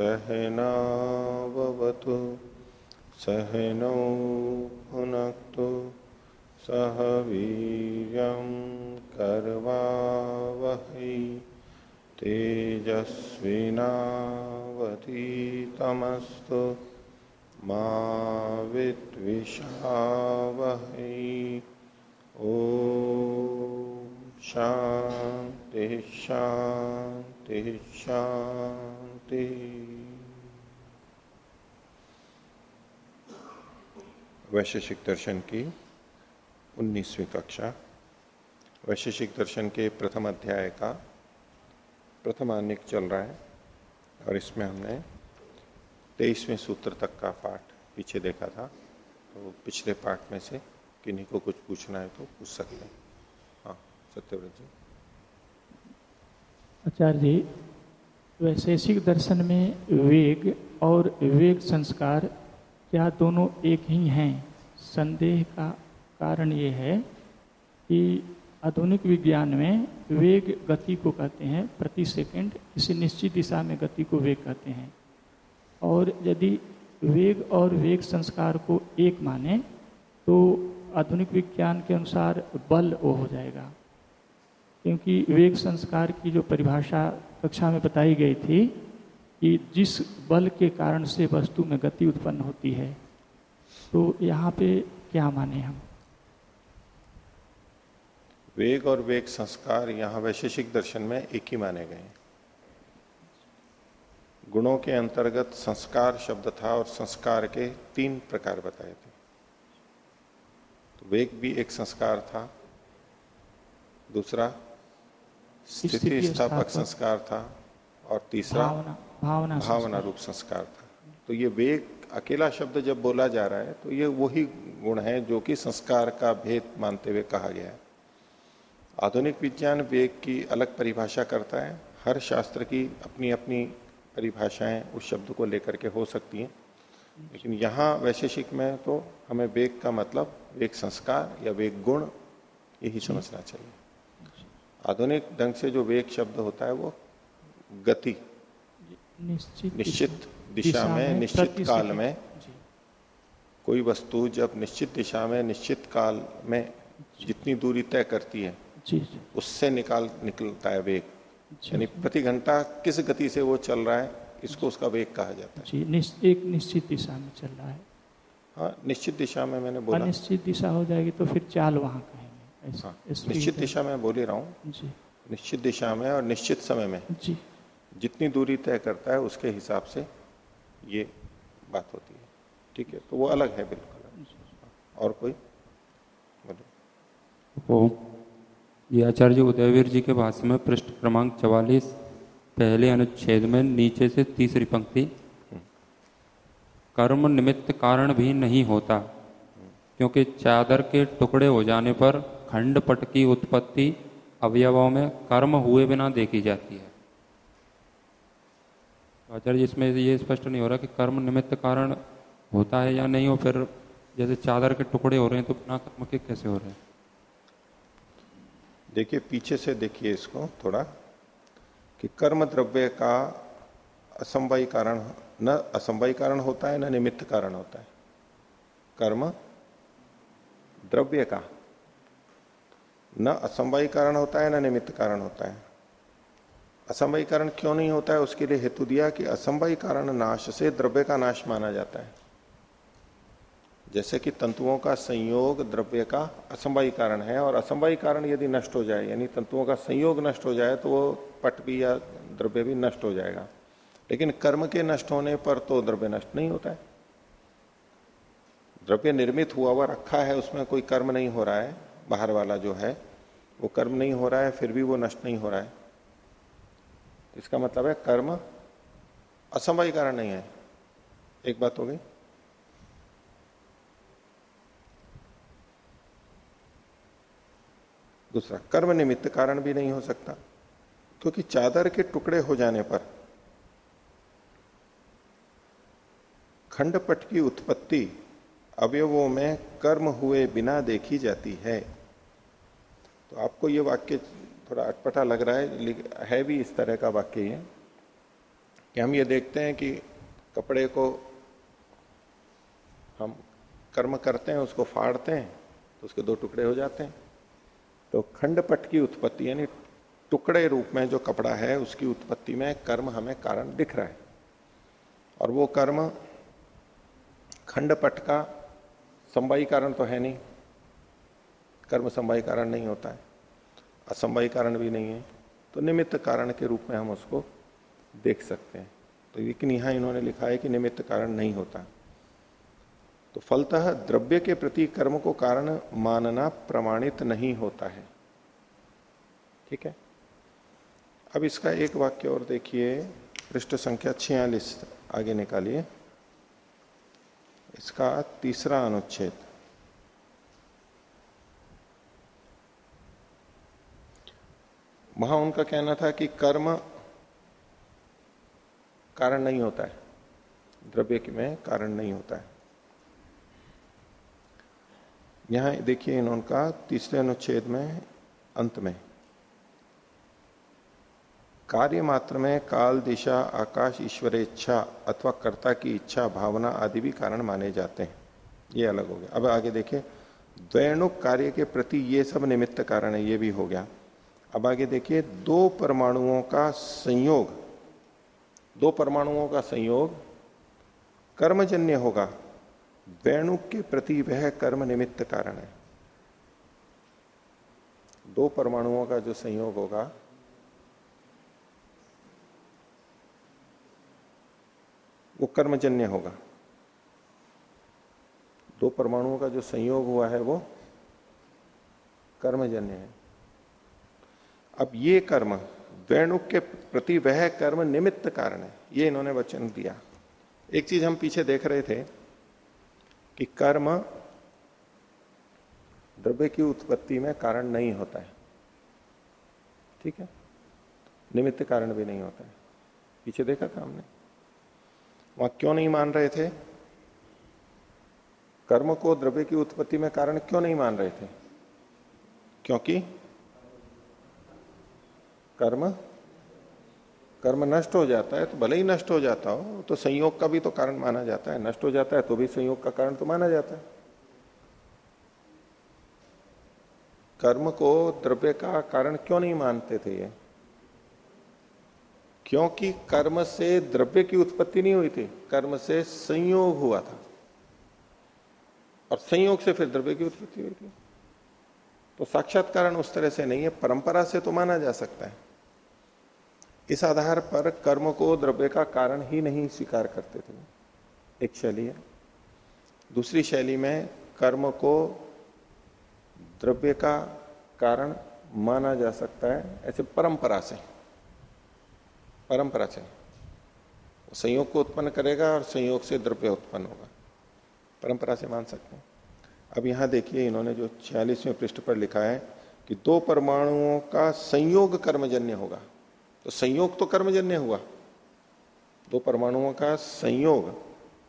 सहनावतु सहनौ भुनक्तु सह वीर कर्वावहै तेजस्विनावतीतमस्तु मा विद्विषावहै। ओ शांति शांति शांति वैशेषिक दर्शन की उन्नीसवीं कक्षा। वैशेषिक दर्शन के प्रथम अध्याय का प्रथम अनिक चल रहा है और इसमें हमने तेईसवें सूत्र तक का पाठ पीछे देखा था। तो पिछले पाठ में से किन्हीं को कुछ पूछना है तो पूछ सकते हैं। हाँ सत्यव्रत जी। आचार्य जी वैशेषिक दर्शन में वेग और वेग संस्कार क्या दोनों एक ही हैं? संदेह का कारण ये है कि आधुनिक विज्ञान में वेग गति को कहते हैं, प्रति सेकंड किसी निश्चित दिशा में गति को वेग कहते हैं। और यदि वेग और वेग संस्कार को एक माने तो आधुनिक विज्ञान के अनुसार बल वो हो जाएगा। क्योंकि वेग संस्कार की जो परिभाषा कक्षा में बताई गई थी कि जिस बल के कारण से वस्तु में गति उत्पन्न होती है तो यहाँ पे क्या माने हम? वेग और वेग संस्कार यहाँ वैशेषिक दर्शन में एक ही माने गए गुणों के अंतर्गत संस्कार शब्द था और संस्कार के तीन प्रकार बताए थे। तो वेग भी एक संस्कार था दूसरा स्थिति स्थापक संस्कार था और तीसरा भावना भावना रूप संस्कार था। तो ये वेग, अकेला शब्द जब बोला जा रहा है तो ये वही गुण है जो कि संस्कार का भेद मानते हुए कहा गया है। आधुनिक विज्ञान वेग की अलग परिभाषा करता है। हर शास्त्र की अपनी अपनी परिभाषाएँ उस शब्द को लेकर के हो सकती हैं। लेकिन यहाँ वैशेषिक में तो हमें वेग का मतलब वेग संस्कार या वेग गुण, यही समझना चाहिए। आधुनिक ढंग से जो वेग शब्द होता है वो गति निश्चित निश्चित दिशा में निश्चित काल में। कोई वस्तु जब निश्चित दिशा में निश्चित काल में जितनी दूरी तय करती है उससे निकाल निकलता है वेग। यानी प्रति घंटा किस गति से वो चल रहा है इसको उसका वेग कहा जाता है। जी एक निश्चित दिशा में चल रहा है। हाँ निश्चित दिशा में मैंने बोला। निश्चित दिशा हो जाएगी तो फिर चाल वहाँ कहेंगे हाँ। निश्चित दिशा में बोल ही रहा हूँ। निश्चित दिशा में और निश्चित समय में। जी। जितनी दूरी तय करता है, उसके हिसाब से ये बात होती है। ठीक है? तो वो अलग है बिल्कुल। और कोई? बोलो ये आचार्य उदयवीर जी के भाष्य में पृष्ठ क्रमांक चवालीस, पहले अनुच्छेद में नीचे से तीसरी पंक्ति। कर्म निमित्त कारण भी नहीं होता, क्योंकि चादर के टुकड़े हो जाने पर खंड पट की उत्पत्ति अवयवों में कर्म हुए बिना देखी जाती है। आचार्य इसमें ये स्पष्ट नहीं हो रहा कि कर्म निमित्त कारण होता है या नहीं हो फिर जैसे चादर के टुकड़े हो रहे हैं तो बिना कर्म के कैसे हो रहे हैं? देखिए, पीछे से देखिए इसको थोड़ा, कि कर्म द्रव्य का असंभवी कारण, न असंभवी कारण होता है, न निमित्त कारण होता है। कर्म द्रव्य का, न असंभवी कारण होता है, न निमित्त कारण होता है। असंभवी कारण क्यों नहीं होता है? उसके लिए हेतु दिया कि असंभवी कारण नाश से द्रव्य का नाश माना जाता है। जैसे कि तंतुओं का संयोग द्रव्य का असंभवी कारण है और असंभवी कारण यदि नष्ट हो जाए, यानी तंतुओं का संयोग नष्ट हो जाए तो वो पट भी या द्रव्य भी नष्ट हो जाएगा। लेकिन कर्म के नष्ट होने पर तो द्रव्य नष्ट नहीं होता है। द्रव्य निर्मित हुआ हुआ रखा है, उसमें कोई कर्म नहीं हो रहा है, बाहर वाला जो है, वो कर्म नहीं हो रहा है, फिर भी वो नष्ट नहीं हो रहा है। इसका मतलब है कर्म असंभवी कारण नहीं है। एक बात हो गई। दूसरा, कर्म निमित्त कारण भी नहीं हो सकता, क्योंकि चादर के टुकड़े हो जाने पर खंडपट की उत्पत्ति अवयवों में कर्म हुए बिना देखी जाती है। तो आपको ये वाक्य थोड़ा अटपटा लग रहा है है भी इस तरह का वाक्य ये, कि हम ये देखते हैं कि कपड़े को हम कर्म करते हैं, उसको फाड़ते हैं तो उसके दो टुकड़े हो जाते हैं। तो खंडपट की उत्पत्ति, यानी टुकड़े रूप में जो कपड़ा है, उसकी उत्पत्ति में कर्म हमें कारण दिख रहा है। और वो कर्म खंडपट का संवाही कारण तो है नहीं। कर्म संवाई कारण नहीं होता है। असंवाई कारण भी नहीं है तो निमित्त कारण के रूप में हम उसको देख सकते हैं। तो लेकिन यहाँ इन्होंने लिखा है कि निमित्त कारण नहीं होता। तो फलतः द्रव्य के प्रति कर्म को कारण मानना प्रमाणित नहीं होता है। ठीक है? अब इसका एक वाक्य और देखिए। पृष्ठ संख्या छियालीस, आगे निकालिए। इसका तीसरा अनुच्छेद। वहाँ उनका कहना था कि कर्म कारण नहीं होता है। द्रव्य में कारण नहीं होता है। यहाँ देखिए इन्होंने तीसरे अनुच्छेद में, अंत में, कार्य मात्र में काल, दिशा, आकाश, ईश्वर, इच्छा अथवा कर्ता की इच्छा, भावना आदि भी कारण माने जाते हैं। ये अलग हो गया। अब आगे देखिए, द्वैणुक कार्य के प्रति ये सब निमित्त कारण है, ये भी हो गया। अब आगे देखिए, दो परमाणुओं का संयोग, दो परमाणुओं का संयोग कर्मजन्य होगा। वैणुक के प्रति वह कर्म निमित्त कारण है। दो परमाणुओं का जो संयोग होगा, वो कर्मजन्य होगा। दो परमाणुओं का जो संयोग हुआ है, वो कर्मजन्य है। अब ये कर्म द्वैणुक के प्रति वह कर्म निमित्त कारण है। ये इन्होंने वचन दिया। एक चीज़ हम पीछे देख रहे थे कि कर्म द्रव्य की उत्पत्ति में कारण नहीं होता है। ठीक है? निमित्त कारण भी नहीं होता है। पीछे देखा था हमने। वहाँ क्यों नहीं मान रहे थे? कर्म को द्रव्य की उत्पत्ति में कारण क्यों नहीं मान रहे थे? क्योंकि कर्म कर्म नष्ट हो जाता है तो भले ही नष्ट हो जाता हो तो संयोग का भी तो कारण माना जाता है। नष्ट हो जाता है तो भी संयोग का कारण तो माना जाता है। कर्म को द्रव्य का कारण क्यों नहीं मानते थे ये? क्योंकि कर्म से द्रव्य की उत्पत्ति नहीं हुई थी, कर्म से संयोग हुआ था। और संयोग से फिर द्रव्य की उत्पत्ति हुई थी। तो साक्षात कारण उस तरह से नहीं है, परंपरा से तो माना जा सकता है। इस आधार पर कर्म को द्रव्य का कारण ही नहीं स्वीकार करते थे। एक शैली है। दूसरी शैली में कर्म को द्रव्य का कारण माना जा सकता है, ऐसे परंपरा से। परंपरा से। संयोग को उत्पन्न करेगा और संयोग से द्रव्य उत्पन्न होगा। परंपरा से मान सकते हैं। अब यहाँ देखिए, इन्होंने जो छियालीसवें पृष्ठ पर लिखा है कि दो परमाणुओं का संयोग कर्मजन्य होगा। तो संयोग तो कर्मजन्य हुआ। दो परमाणुओं का संयोग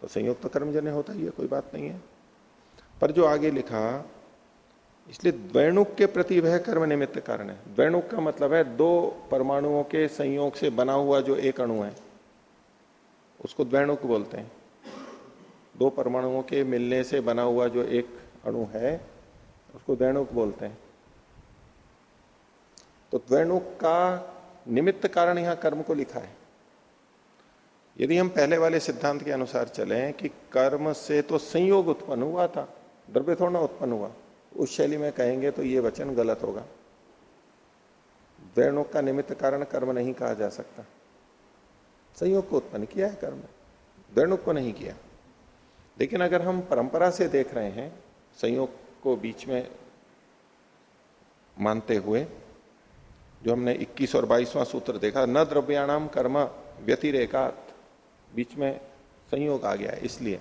तो संयोग तो कर्मजन्य होता ही है, कोई बात नहीं है। पर जो आगे लिखा, इसलिए द्वैणुक के प्रति वह कर्म निमित्त कारण है। द्वैणुक का मतलब है दो परमाणुओं के संयोग से बना हुआ जो एक अणु है, उसको द्वैणुक बोलते हैं। दो परमाणुओं के मिलने से बना हुआ जो एक अणु है, उसको द्वैणुक बोलते हैं। तो द्वैणुक का निमित्त कारण यहाँ कर्म को लिखा है। यदि हम पहले वाले सिद्धांत के अनुसार चले कि कर्म से तो संयोग उत्पन्न हुआ था, द्रव्य थोड़ा उत्पन्न हुआ, उस शैली में कहेंगे तो ये वचन गलत होगा। द्वैणुक का निमित्त कारण कर्म नहीं कहा जा सकता। संयोग को उत्पन्न किया है कर्म द्वैणुक को नहीं किया। लेकिन अगर हम परंपरा से देख रहे हैं, संयोग को बीच में मानते हुए जो हमने 21 और 22वां सूत्र देखा, न द्रव्याणाम कर्म व्यतिरेकात। बीच में संयोग आ गया है इसलिए।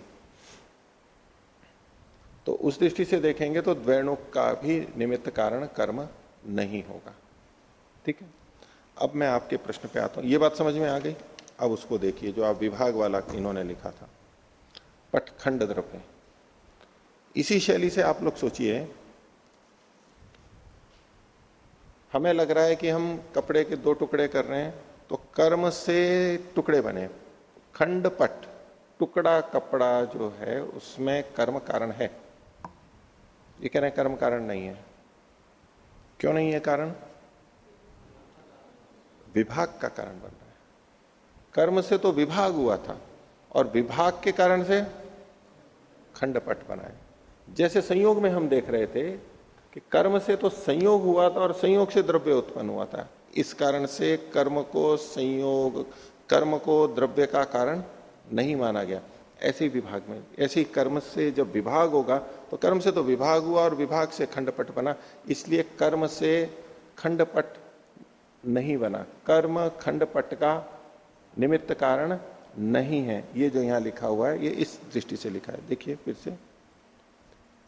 तो उस दृष्टि से देखेंगे तो द्वैणुक का भी निमित्त कारण कर्म नहीं होगा। ठीक है? अब मैं आपके प्रश्न पे आता हूँ। ये बात समझ में आ गई? अब उसको देखिए, जो आप विभाग वाला इन्होंने लिखा था। पटखंड द्रव्य। इसी शैली से आप लोग सोचिए हमें लग रहा है कि हम कपड़े के दो टुकड़े कर रहे हैं तो कर्म से टुकड़े बने। खंडपट, टुकड़ा कपड़ा जो है, उसमें कर्म कारण है। ये कह रहे हैं कर्म कारण नहीं है। क्यों नहीं है कारण? विभाग का कारण बन रहा है। कर्म से तो विभाग हुआ था, और विभाग के कारण से खंडपट बनाए जैसे संयोग में हम देख रहे थे कि कर्म से तो संयोग हुआ था और संयोग से द्रव्य उत्पन्न हुआ था। इस कारण से कर्म को संयोग, कर्म को द्रव्य का कारण नहीं माना गया। ऐसे विभाग में, ऐसे कर्म से जब विभाग होगा तो कर्म से तो विभाग हुआ और विभाग से खंडपट बना। इसलिए कर्म से खंडपट नहीं बना। कर्म खंडपट का निमित्त कारण नहीं है। ये जो यहाँ लिखा हुआ है, ये इस दृष्टि से लिखा है। देखिए फिर से।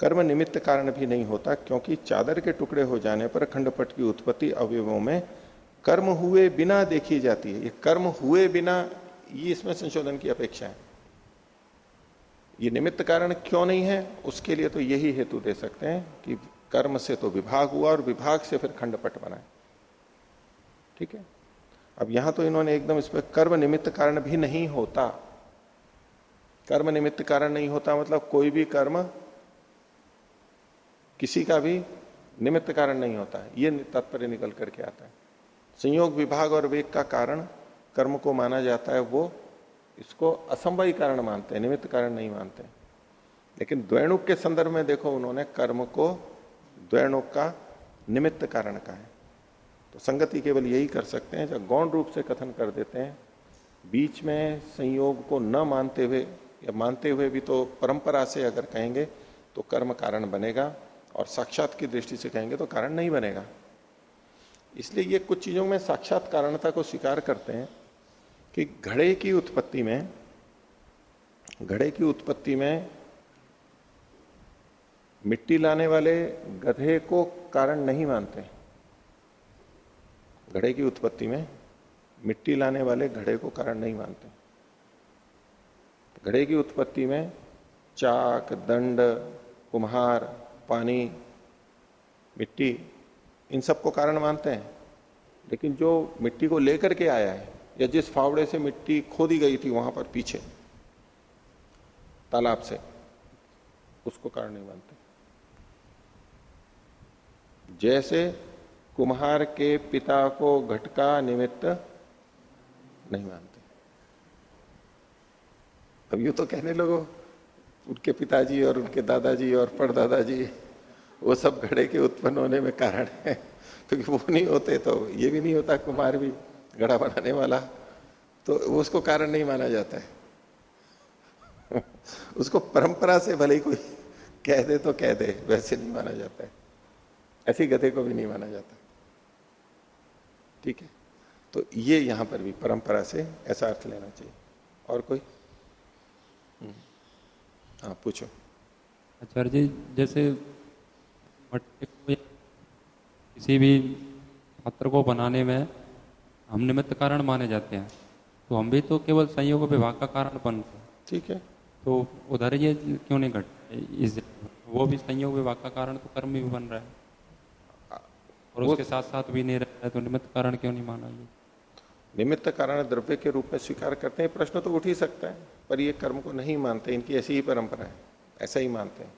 कर्म निमित्त कारण भी नहीं होता, क्योंकि चादर के टुकड़े हो जाने पर खंडपट की उत्पत्ति अवयवों में कर्म हुए बिना देखी जाती है। ये कर्म हुए बिना, ये इसमें संशोधन की अपेक्षा है। ये निमित्त कारण क्यों नहीं है, उसके लिए तो यही हेतु दे सकते हैं कि कर्म से तो विभाग हुआ और विभाग से फिर खंडपट बनाए ठीक है? अब यहाँ तो इन्होंने एकदम इस पर कर्म निमित्त कारण भी नहीं होता। कर्म निमित्त कारण नहीं होता मतलब कोई भी कर्म किसी का भी निमित्त कारण नहीं होता है। ये तात्पर्य निकल करके आता है। संयोग विभाग और वेग का कारण कर्म को माना जाता है, वो इसको असंभवी कारण मानते हैं, निमित्त कारण नहीं मानते लेकिन द्वैणुक के संदर्भ में देखो, उन्होंने कर्म को द्वैणुक का निमित्त कारण का है। तो संगति केवल यही कर सकते हैं, जब गौण रूप से कथन कर देते हैं, बीच में संयोग को न मानते हुए, या मानते हुए भी तो परंपरा से अगर कहेंगे तो कर्म कारण बनेगा। और साक्षात की दृष्टि से कहेंगे तो कारण नहीं बनेगा। इसलिए ये कुछ चीज़ों में साक्षात कारणता को स्वीकार करते हैं कि घड़े की उत्पत्ति में, घड़े की उत्पत्ति में मिट्टी लाने वाले गधे को कारण नहीं मानते। घड़े की उत्पत्ति में मिट्टी लाने वाले घड़े को कारण नहीं मानते। घड़े की उत्पत्ति में चाक, दंड, कुम्हार पानी, मिट्टी, इन सबको कारण मानते हैं। लेकिन जो मिट्टी को लेकर के आया है, या जिस फावड़े से मिट्टी खोदी गई थी वहाँ पर पीछे, तालाब से, उसको कारण नहीं मानते। जैसे कुम्हार के पिता को घटका निमित्त नहीं मानते। अब यू तो कहने लोगो, उनके पिताजी और उनके दादाजी और परदादाजी वो सब घड़े के उत्पन्न होने में कारण है। क्योंकि वो नहीं होते तो ये भी नहीं होता कुमार भी घड़ा बनाने वाला। तो उसको कारण नहीं माना जाता है। उसको परंपरा से भले ही कोई कह दे तो कह दे, वैसे नहीं माना जाता है। ऐसी गधे को भी नहीं माना जाता। ठीक है? तो ये यहाँ पर भी परंपरा से ऐसा अर्थ लेना चाहिए। और कोई? हम्म। हाँ पूछो। आचार्य जी, जैसे किसी भी पात्र को बनाने में हम निमित्त कारण माने जाते हैं। तो हम भी तो केवल संयोग विभाग का कारण बनते हैं। ठीक है। तो उधर ये क्यों नहीं घट इस वो भी संयोग विभाग का कारण तो कर्म भी बन रहा है। और उसके साथ साथ भी नहीं रह रहा है तो निमित्त कारण क्यों नहीं माना ये? निमित्त कारण द्रव्य के रूप में स्वीकार करते हैं प्रश्न तो उठ ही सकता है पर ये कर्म को नहीं मानते इनकी ऐसी ही परंपरा है ऐसा ही मानते हैं।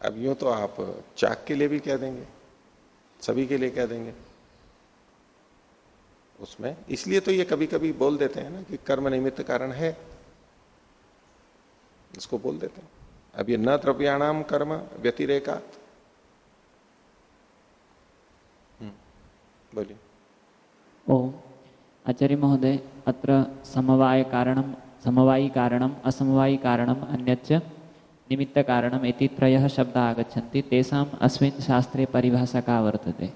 अब यूँ तो आप चाक के लिए भी कह देंगे सभी के लिए कह देंगे। उसमें इसलिए तो ये कभी कभी बोल देते हैं ना कि कर्म निमित्त कारण है इसको बोल देते हैं। अब ये न द्रव्याणाम कर्म व्यतिरेका हम्म, बोलिए। ओ आचार्य महोदय अत्र समवाय कारणम समवायी कारणम असमवायी कारणम अन्यच्च निमित्त कारणम इति त्रयः शब्द आगच्छन्ति। तेषाम अस्मिन् शास्त्रे परिभाषा का वर्तते।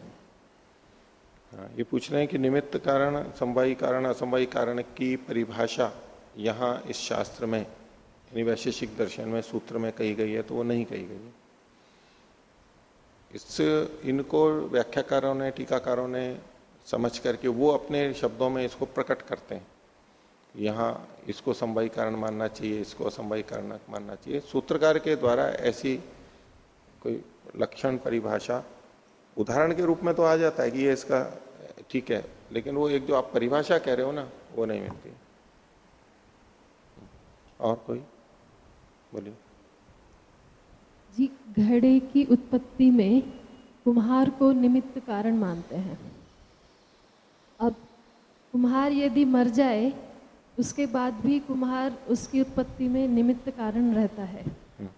हाँ, ये पूछ रहे हैं कि निमित्त कारण संवाई कारण असंवाई कारण की परिभाषा यहाँ इस शास्त्र में यानी वैशेषिक दर्शन में सूत्र में कही गई है तो वो नहीं कही गई है। इस इनको व्याख्याकारों ने टीकाकारों ने समझ करके वो अपने शब्दों में इसको प्रकट करते हैं। यहाँ इसको संवाई कारण मानना चाहिए, इसको असंवाई कारण मानना चाहिए। सूत्रकार के द्वारा ऐसी कोई लक्षण परिभाषा उदाहरण के रूप में तो आ जाता है कि ये इसका ठीक है, लेकिन वो एक जो आप परिभाषा कह रहे हो ना, वो नहीं मिलती। और कोई? बोलिए। जी, घड़े की उत्पत्ति में कुम्हार को निमित्त कारण मानते हैं। अब कुम्हार यदि मर जाए उसके बाद भी कुम्हार उसकी उत्पत्ति में निमित्त कारण रहता है। हम्म।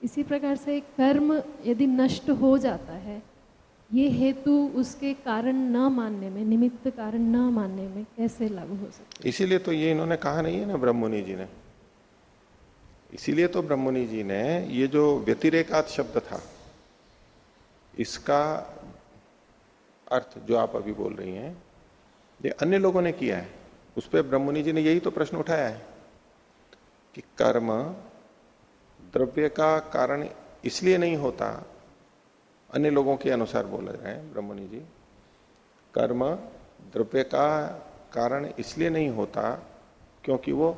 इसी प्रकार से कर्म यदि नष्ट हो जाता है ये हेतु उसके कारण न मानने में निमित्त कारण न मानने में कैसे लागू हो सकता इसीलिए तो ये इन्होंने कहा नहीं है ना ब्रह्ममुनि जी ने। इसीलिए तो ब्रह्ममुनि जी ने ये जो व्यतिरेकात शब्द था इसका अर्थ जो आप अभी बोल रही हैं ये अन्य लोगों ने किया है। उस पर ब्रह्ममुनि जी ने यही तो प्रश्न उठाया है कि कर्म द्रव्य का कारण इसलिए नहीं होता, अन्य लोगों के अनुसार बोल रहे हैं ब्रह्मणि जी, कर्म द्रव्य का कारण इसलिए नहीं होता क्योंकि वो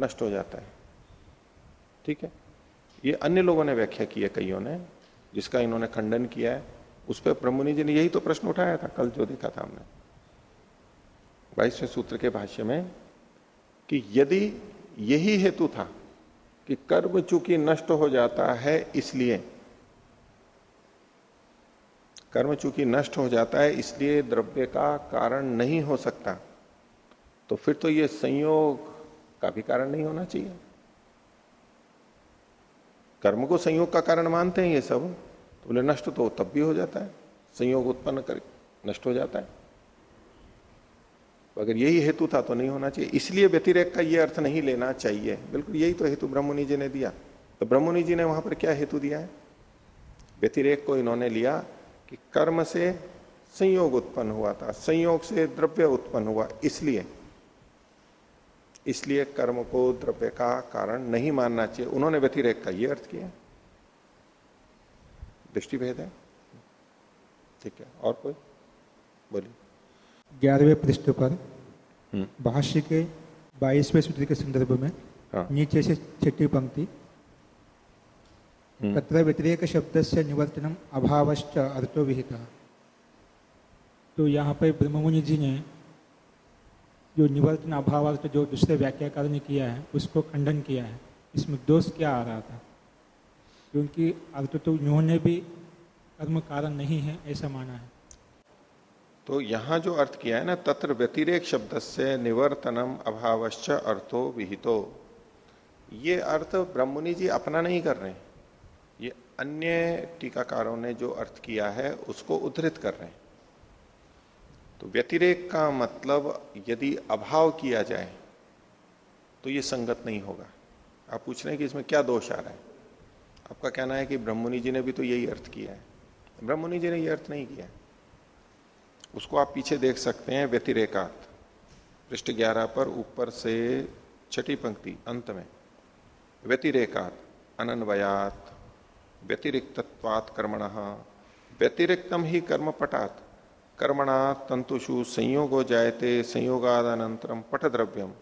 नष्ट हो जाता है। ठीक है? ये अन्य लोगों ने व्याख्या की है कईयों ने, जिसका इन्होंने खंडन किया है। उस पर ब्रह्मणि जी ने यही तो प्रश्न उठाया था, कल जो देखा था हमने। बाईसवें सूत्र के भाष्य में कि यदि यही हेतु था कि कर्म चूँकि नष्ट हो जाता है इसलिए, कर्म चूँकि नष्ट हो जाता है इसलिए द्रव्य का कारण नहीं हो सकता तो फिर तो ये संयोग का भी कारण नहीं होना चाहिए। कर्म को संयोग का कारण मानते हैं ये सब तो बोले नष्ट तो तब भी हो जाता है, संयोग उत्पन्न कर, नष्ट हो जाता है। तो अगर यही हेतु था तो नहीं होना चाहिए। इसलिए व्यतिरेक का ये अर्थ नहीं लेना चाहिए। बिल्कुल यही तो हेतु ब्रह्मणि जी ने दिया। तो ब्रह्मणि जी ने वहाँ पर क्या हेतु दिया है? व्यतिरेक को इन्होंने लिया कि कर्म से संयोग उत्पन्न हुआ था। संयोग से द्रव्य उत्पन्न हुआ। इसलिए इसलिए कर्म को द्रव्य का कारण नहीं मानना चाहिए। उन्होंने व्यतिरेक का यह अर्थ किया। दृष्टि भेद है? ठीक है, और कोई? बोलिए। ग्यारहवें पृष्ठ पर हम्म। भाष्य के बाईसवें सूत्र के संदर्भ में हाँ। नीचे से छठी पंक्ति हम्म। तत्र व्यतिरेक शब्द से निवर्तनम अभावश्च अर्थो विहिता तो यहाँ पर ब्रह्ममुनि जी ने जो निवर्तन अभाव अर्थ जो दूसरे व्याख्याकार ने किया है उसको खंडन किया है इसमें दोष क्या आ रहा था क्योंकि अर्थ तो उन्होंने भी कर्म कारण नहीं है ऐसा माना है तो यहाँ जो अर्थ किया है ना, तत्र व्यतिरेक शब्द से निवर्तनम अभावश्च अर्थो विहितो। ये अर्थ ब्रह्मनि जी अपना नहीं कर रहे हैं। अन्य टीकाकारों ने जो अर्थ किया है, उसको उद्धृत कर रहे हैं। तो व्यतिरेक का मतलब यदि अभाव किया जाए तो ये संगत नहीं होगा। आप पूछ रहे हैं कि इसमें क्या दोष आ रहा है? आपका कहना है कि ब्रह्मनि जी ने भी तो यही अर्थ किया है। ब्रह्मनि जी ने यह अर्थ नहीं किया। है उसको आप पीछे देख सकते हैं व्यतिरेकात। पृष्ठ ग्यारह पर ऊपर से छठी पंक्ति, अंत में। व्यतिरेकात, अनन्वयात, व्यतिरिक्तत्वात् कर्मण। व्यतिरिक्तम ही कर्म पटात कर्मणा तंतुषु संयोगो जायते संयोगादनंतरम पट द्रव्यम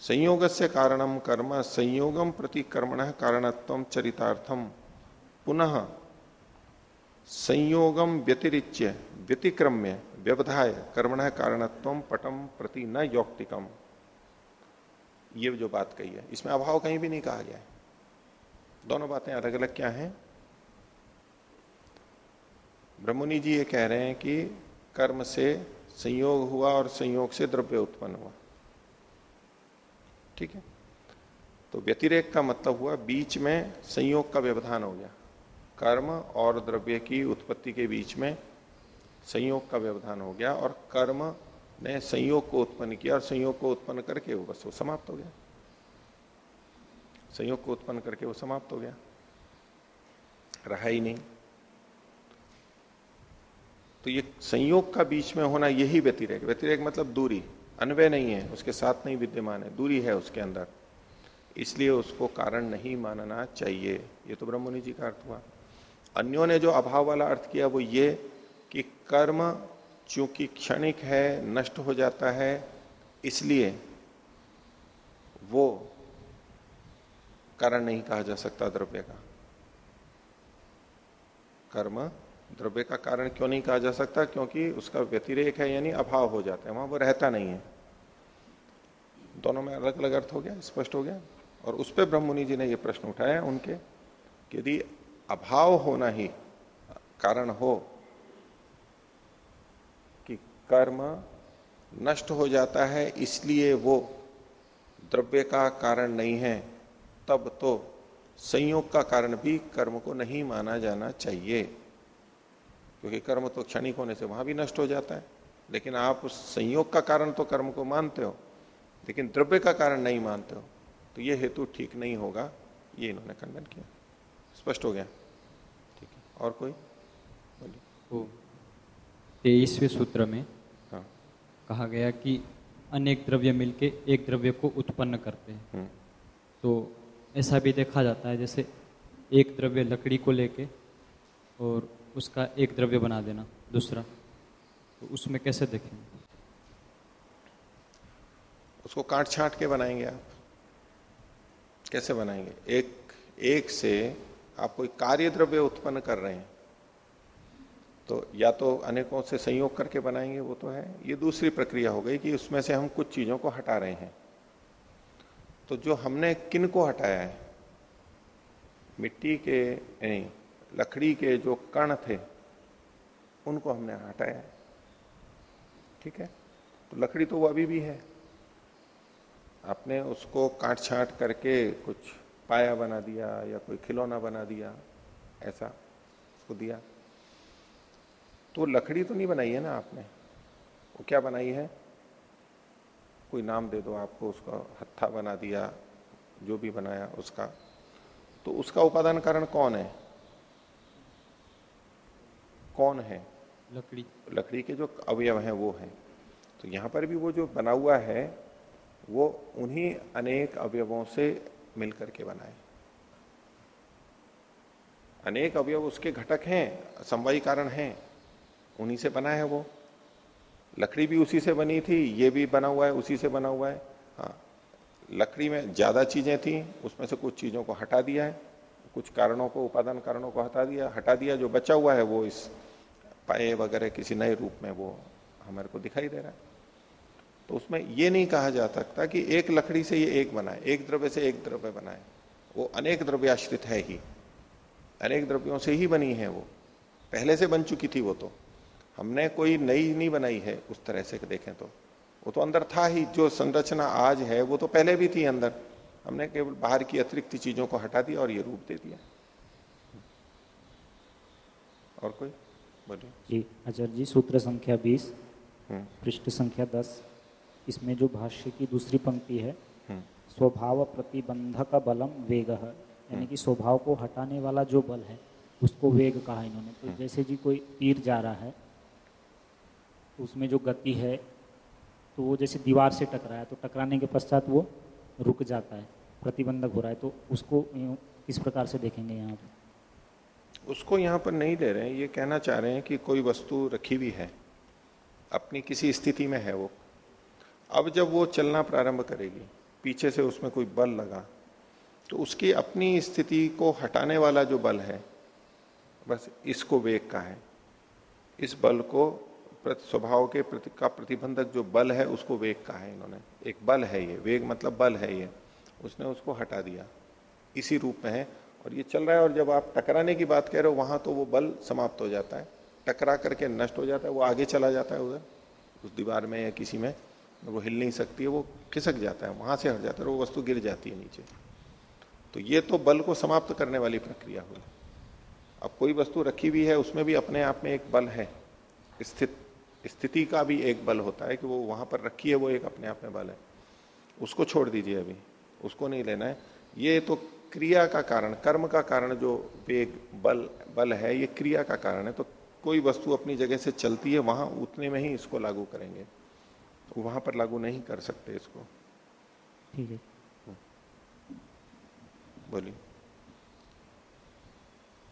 संयोग से कारणम कर्म संयोगम प्रति कर्मण कारणत्व चरितार्थम पुनः संयोगम व्यतिरिच्य, व्यतिक्रम्य, व्यवधाय, कर्मण कारणत्व पटम प्रति न यौक्तिकम। ये जो बात कही है, इसमें अभाव कहीं भी नहीं कहा गया है। दोनों बातें अलग अलग क्या हैं? ब्रह्मनि जी ये कह रहे हैं कि कर्म से संयोग हुआ और संयोग से द्रव्य उत्पन्न हुआ। ठीक है? तो व्यतिरेक का मतलब हुआ, बीच में संयोग का व्यवधान हो गया। कर्म और द्रव्य की उत्पत्ति के बीच में संयोग का व्यवधान हो गया और कर्म ने संयोग को उत्पन्न किया और संयोग को उत्पन्न करके वो बस वो समाप्त हो गया। संयोग को उत्पन्न करके वो समाप्त हो गया। रहा ही नहीं। तो ये संयोग का बीच में होना यही व्यतिरेक। व्यतिरेक मतलब दूरी। अन्वय नहीं है, उसके साथ नहीं विद्यमान है, दूरी है उसके अंदर। इसलिए उसको कारण नहीं मानना चाहिए। ये तो ब्रह्मणि जी का अर्थ हुआ। अन्यों ने जो अभाव वाला अर्थ किया वो ये कि कर्म चूँकि क्षणिक है, नष्ट हो जाता है, इसलिए वो कारण नहीं कहा जा सकता द्रव्य का। कर्म द्रव्य का कारण क्यों नहीं कहा जा सकता? क्योंकि उसका व्यतिरेक है, यानी अभाव हो जाता है, वहाँ वो रहता नहीं है। दोनों में अलग अलग अर्थ हो गया, स्पष्ट हो गया। और उस पर ब्रह्ममुनि जी ने ये प्रश्न उठाया उनके यदि अभाव होना ही कारण हो कि कर्म नष्ट हो जाता है, इसलिए वो द्रव्य का कारण नहीं है, तब तो संयोग का कारण भी कर्म को नहीं माना जाना चाहिए। क्योंकि कर्म तो क्षणिक होने से वहाँ भी नष्ट हो जाता है, लेकिन आप उस संयोग का कारण तो कर्म को मानते हो, लेकिन द्रव्य का कारण नहीं मानते हो तो ये हेतु ठीक नहीं होगा, ये इन्होंने खंडन किया। स्पष्ट हो गया। और कोई? बोलिए। तेईसवें सूत्र में हाँ। कहा गया कि अनेक द्रव्य मिलके एक द्रव्य को उत्पन्न करते हैं। हम्म। तो ऐसा भी देखा जाता है जैसे एक द्रव्य लकड़ी को लेके और उसका एक द्रव्य बना देना दूसरा। तो उसमें कैसे देखेंगे? उसको काट छांट के बनाएँगे आप। कैसे बनाएँगे? एक एक से आप कोई कार्य द्रव्य उत्पन्न कर रहे हैं तो या तो अनेकों से संयोग करके बनाएँगे, वो तो है। ये दूसरी प्रक्रिया हो गई कि उसमें से हम कुछ चीज़ों को हटा रहे हैं। तो जो हमने किन को हटाया है? मिट्टी के, नहीं, लकड़ी के जो कण थे, उनको हमने हटाया है। ठीक है? तो लकड़ी तो वो अभी भी है। आपने उसको काट छाट करके कुछ पाया बना दिया या कोई खिलौना बना दिया ऐसा उसको दिया। तो लकड़ी तो नहीं बनाई है ना आपने? वो क्या बनाई है? कोई नाम दे दो आपको उसका हत्था बना दिया जो भी बनाया उसका। तो उसका उपादान कारण कौन है? कौन है? लकड़ी। लकड़ी के जो अवयव हैं वो हैं। तो यहाँ पर भी वो जो बना हुआ है वो उन्हीं अनेक अवयवों से मिलकर के बनाए। अनेक अवयव उसके घटक हैं, समवायी कारण हैं। उन्हीं से बना है वो। लकड़ी भी उसी से बनी थी, ये भी बना हुआ है, उसी से बना हुआ है। हाँ लकड़ी में ज़्यादा चीज़ें थी, उसमें से कुछ चीज़ों को हटा दिया है, कुछ कारणों को, उपादान कारणों को हटा दिया हटा दिया, जो बचा हुआ है वो इस पाए वगैरह किसी नए रूप में वो हमारे को दिखाई दे रहा है। तो उसमें ये नहीं कहा जा सकता कि एक लकड़ी से ये एक बनाए एक द्रव्य से एक द्रव्य बनाए। वो अनेक द्रव्याश्रित है ही। अनेक द्रव्यों से ही बनी है वो। पहले से बन चुकी थी वो तो। हमने कोई नई नहीं बनाई है उस तरह से देखें तो। वो तो अंदर था ही। जो संरचना आज है वो तो पहले भी थी अंदर। हमने केवल बाहर की अतिरिक्त चीज़ों को हटा दिया और ये रूप दे दिया। और कोई? बोलिए। जी आचार्य जी सूत्र संख्या बीस हम्म। पृष्ठ संख्या दस। इसमें जो भाष्य की दूसरी पंक्ति है हम्म। स्वभाव प्रतिबंधक बलम वेग यानी कि स्वभाव को हटाने वाला जो बल है उसको वेग कहा इन्होंने। तो जैसे जी कोई तीर जा रहा है तो उसमें जो गति है तो वो जैसे दीवार से टकराया तो टकराने के पश्चात वो रुक जाता है प्रतिबंधक हो रहा है। तो उसको किस प्रकार से देखेंगे यहाँ पर उसको यहाँ पर नहीं ले रहे हैं ये कहना चाह रहे हैं कि कोई वस्तु रखी हुई है अपनी किसी स्थिति में है वो। अब जब वो चलना प्रारंभ करेगी, पीछे से उसमें कोई बल लगा तो उसकी अपनी स्थिति को हटाने वाला जो बल है, बस इसको वेग का है। इस बल को स्वभाव के प्रति, का प्रतिबंधक जो बल है, उसको वेग का है इन्होंने। एक बल है ये, वेग मतलब बल है ये। उसने उसको हटा दिया। इसी रूप में है। और ये चल रहा है, और जब आप टकराने की बात कह रहे हो, वहाँ तो वो बल समाप्त हो जाता है। टकरा करके नष्ट हो जाता है, वो आगे चला जाता है उधर, उस दीवार में या किसी में। वो हिल नहीं सकती है, वो खिसक जाता है, वहाँ से हट जाता है वो वस्तु गिर जाती है नीचे। तो ये तो बल को समाप्त करने वाली प्रक्रिया हुई। अब कोई वस्तु रखी हुई है, उसमें भी अपने आप में एक बल है। स्थित, स्थिति का भी एक बल होता है कि वो वहाँ पर रखी है, वो एक अपने आप में बल है। उसको छोड़ दीजिए अभी, उसको नहीं लेना है। ये तो क्रिया का कारण, कर्म का कारण जो वेग, बल बल है, ये क्रिया का कारण है। तो कोई वस्तु अपनी जगह से चलती है, वहाँ उतने में ही इसको लागू करेंगे। वहाँ पर लागू नहीं कर सकते इसको। ठीक है। बोलिए।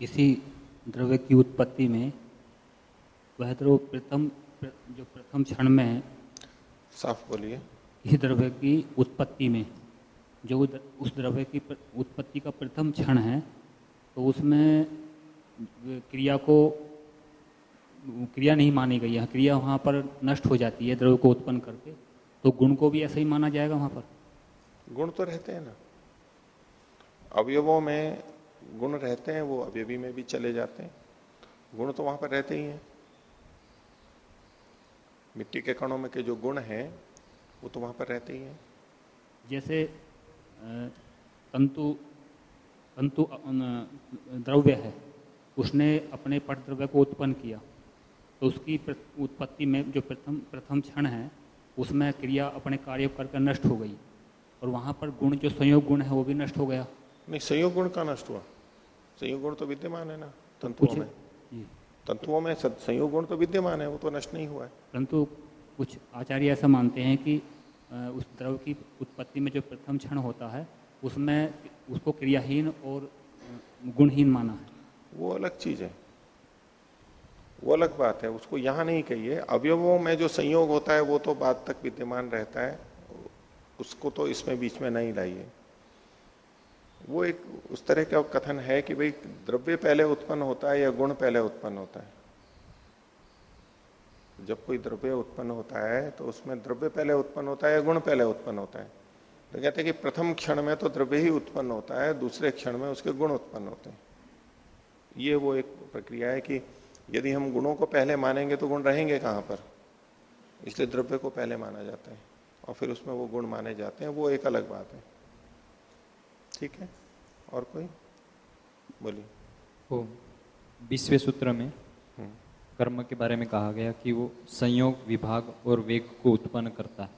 किसी द्रव्य की उत्पत्ति में वह द्रव्य प्रथम जो प्रथम क्षण में है साफ़ बोलिए। किसी द्रव्य की उत्पत्ति में जो उस द्रव्य की उत्पत्ति का प्रथम क्षण है तो उसमें क्रिया को क्रिया नहीं मानी गई है। क्रिया वहाँ पर नष्ट हो जाती है द्रव्य को उत्पन्न करके। तो गुण को भी ऐसा ही माना जाएगा वहाँ पर। गुण तो रहते हैं ना। अवयवों में गुण रहते हैं वो अवयवी में भी चले जाते हैं। गुण तो वहाँ पर रहते ही हैं। मिट्टी के कणों में के जो गुण हैं वो तो वहाँ पर रहते ही हैं। जैसे तंतु तंतु द्रव्य है उसने अपने पट द्रव्य को उत्पन्न किया। तो उसकी उत्पत्ति में जो प्रथम प्रथम क्षण है उसमें क्रिया अपने कार्य करके नष्ट हो गई। और वहाँ पर गुण जो संयोग गुण है वो भी नष्ट हो गया। नहीं संयोग गुण का नष्ट हुआ। संयोग गुण तो विद्यमान है ना तंतुओं में। तंतुओं में संयोग गुण तो विद्यमान है वो तो नष्ट नहीं हुआ है। परंतु कुछ आचार्य ऐसा मानते हैं कि उस द्रव की उत्पत्ति में जो प्रथम क्षण होता है उसमें उसको क्रियाहीन और गुणहीन माना है। वो अलग चीज़ है। वो अलग बात है, उसको यहाँ नहीं कहिए। अवयवों में जो संयोग होता है, वो तो बाद तक विद्यमान रहता है, उसको तो इसमें बीच में नहीं लाइए। वो एक उस तरह का कथन है कि भाई, द्रव्य पहले उत्पन्न होता है या गुण पहले उत्पन्न होता है। जब कोई द्रव्य उत्पन्न होता है तो उसमें द्रव्य पहले उत्पन्न होता है या गुण पहले उत्पन्न होता है। तो कहते हैं कि प्रथम क्षण में तो द्रव्य ही उत्पन्न होता है, दूसरे क्षण में उसके गुण उत्पन्न होते हैं। ये वो एक प्रक्रिया है कि यदि हम गुणों को पहले मानेंगे तो गुण रहेंगे कहाँ पर? इसलिए द्रव्य को पहले माना जाता है और फिर उसमें वो गुण माने जाते हैं वो एक अलग बात है। ठीक है? और कोई? बोलिए। वो बीसवें सूत्र में हम्म। कर्म के बारे में कहा गया कि वो संयोग विभाग और वेग को उत्पन्न करता है।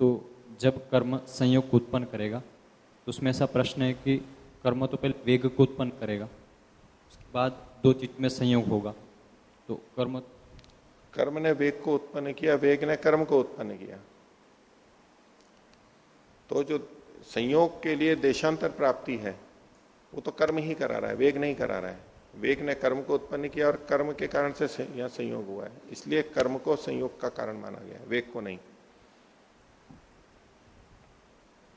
तो जब कर्म संयोग को उत्पन्न करेगा तो उसमें ऐसा प्रश्न है कि कर्म तो पहले वेग को उत्पन्न करेगा उसके बाद दो चीज़ में संयोग होगा। तो कर्म कर्म ने वेग को उत्पन्न किया वेग ने कर्म को उत्पन्न किया। तो जो संयोग के लिए देशांतर प्राप्ति है वो तो कर्म ही करा रहा है वेग नहीं करा रहा है। वेग ने कर्म को उत्पन्न किया और कर्म के कारण से यहाँ संयोग हुआ है। इसलिए कर्म को संयोग का कारण माना गया है वेग को नहीं।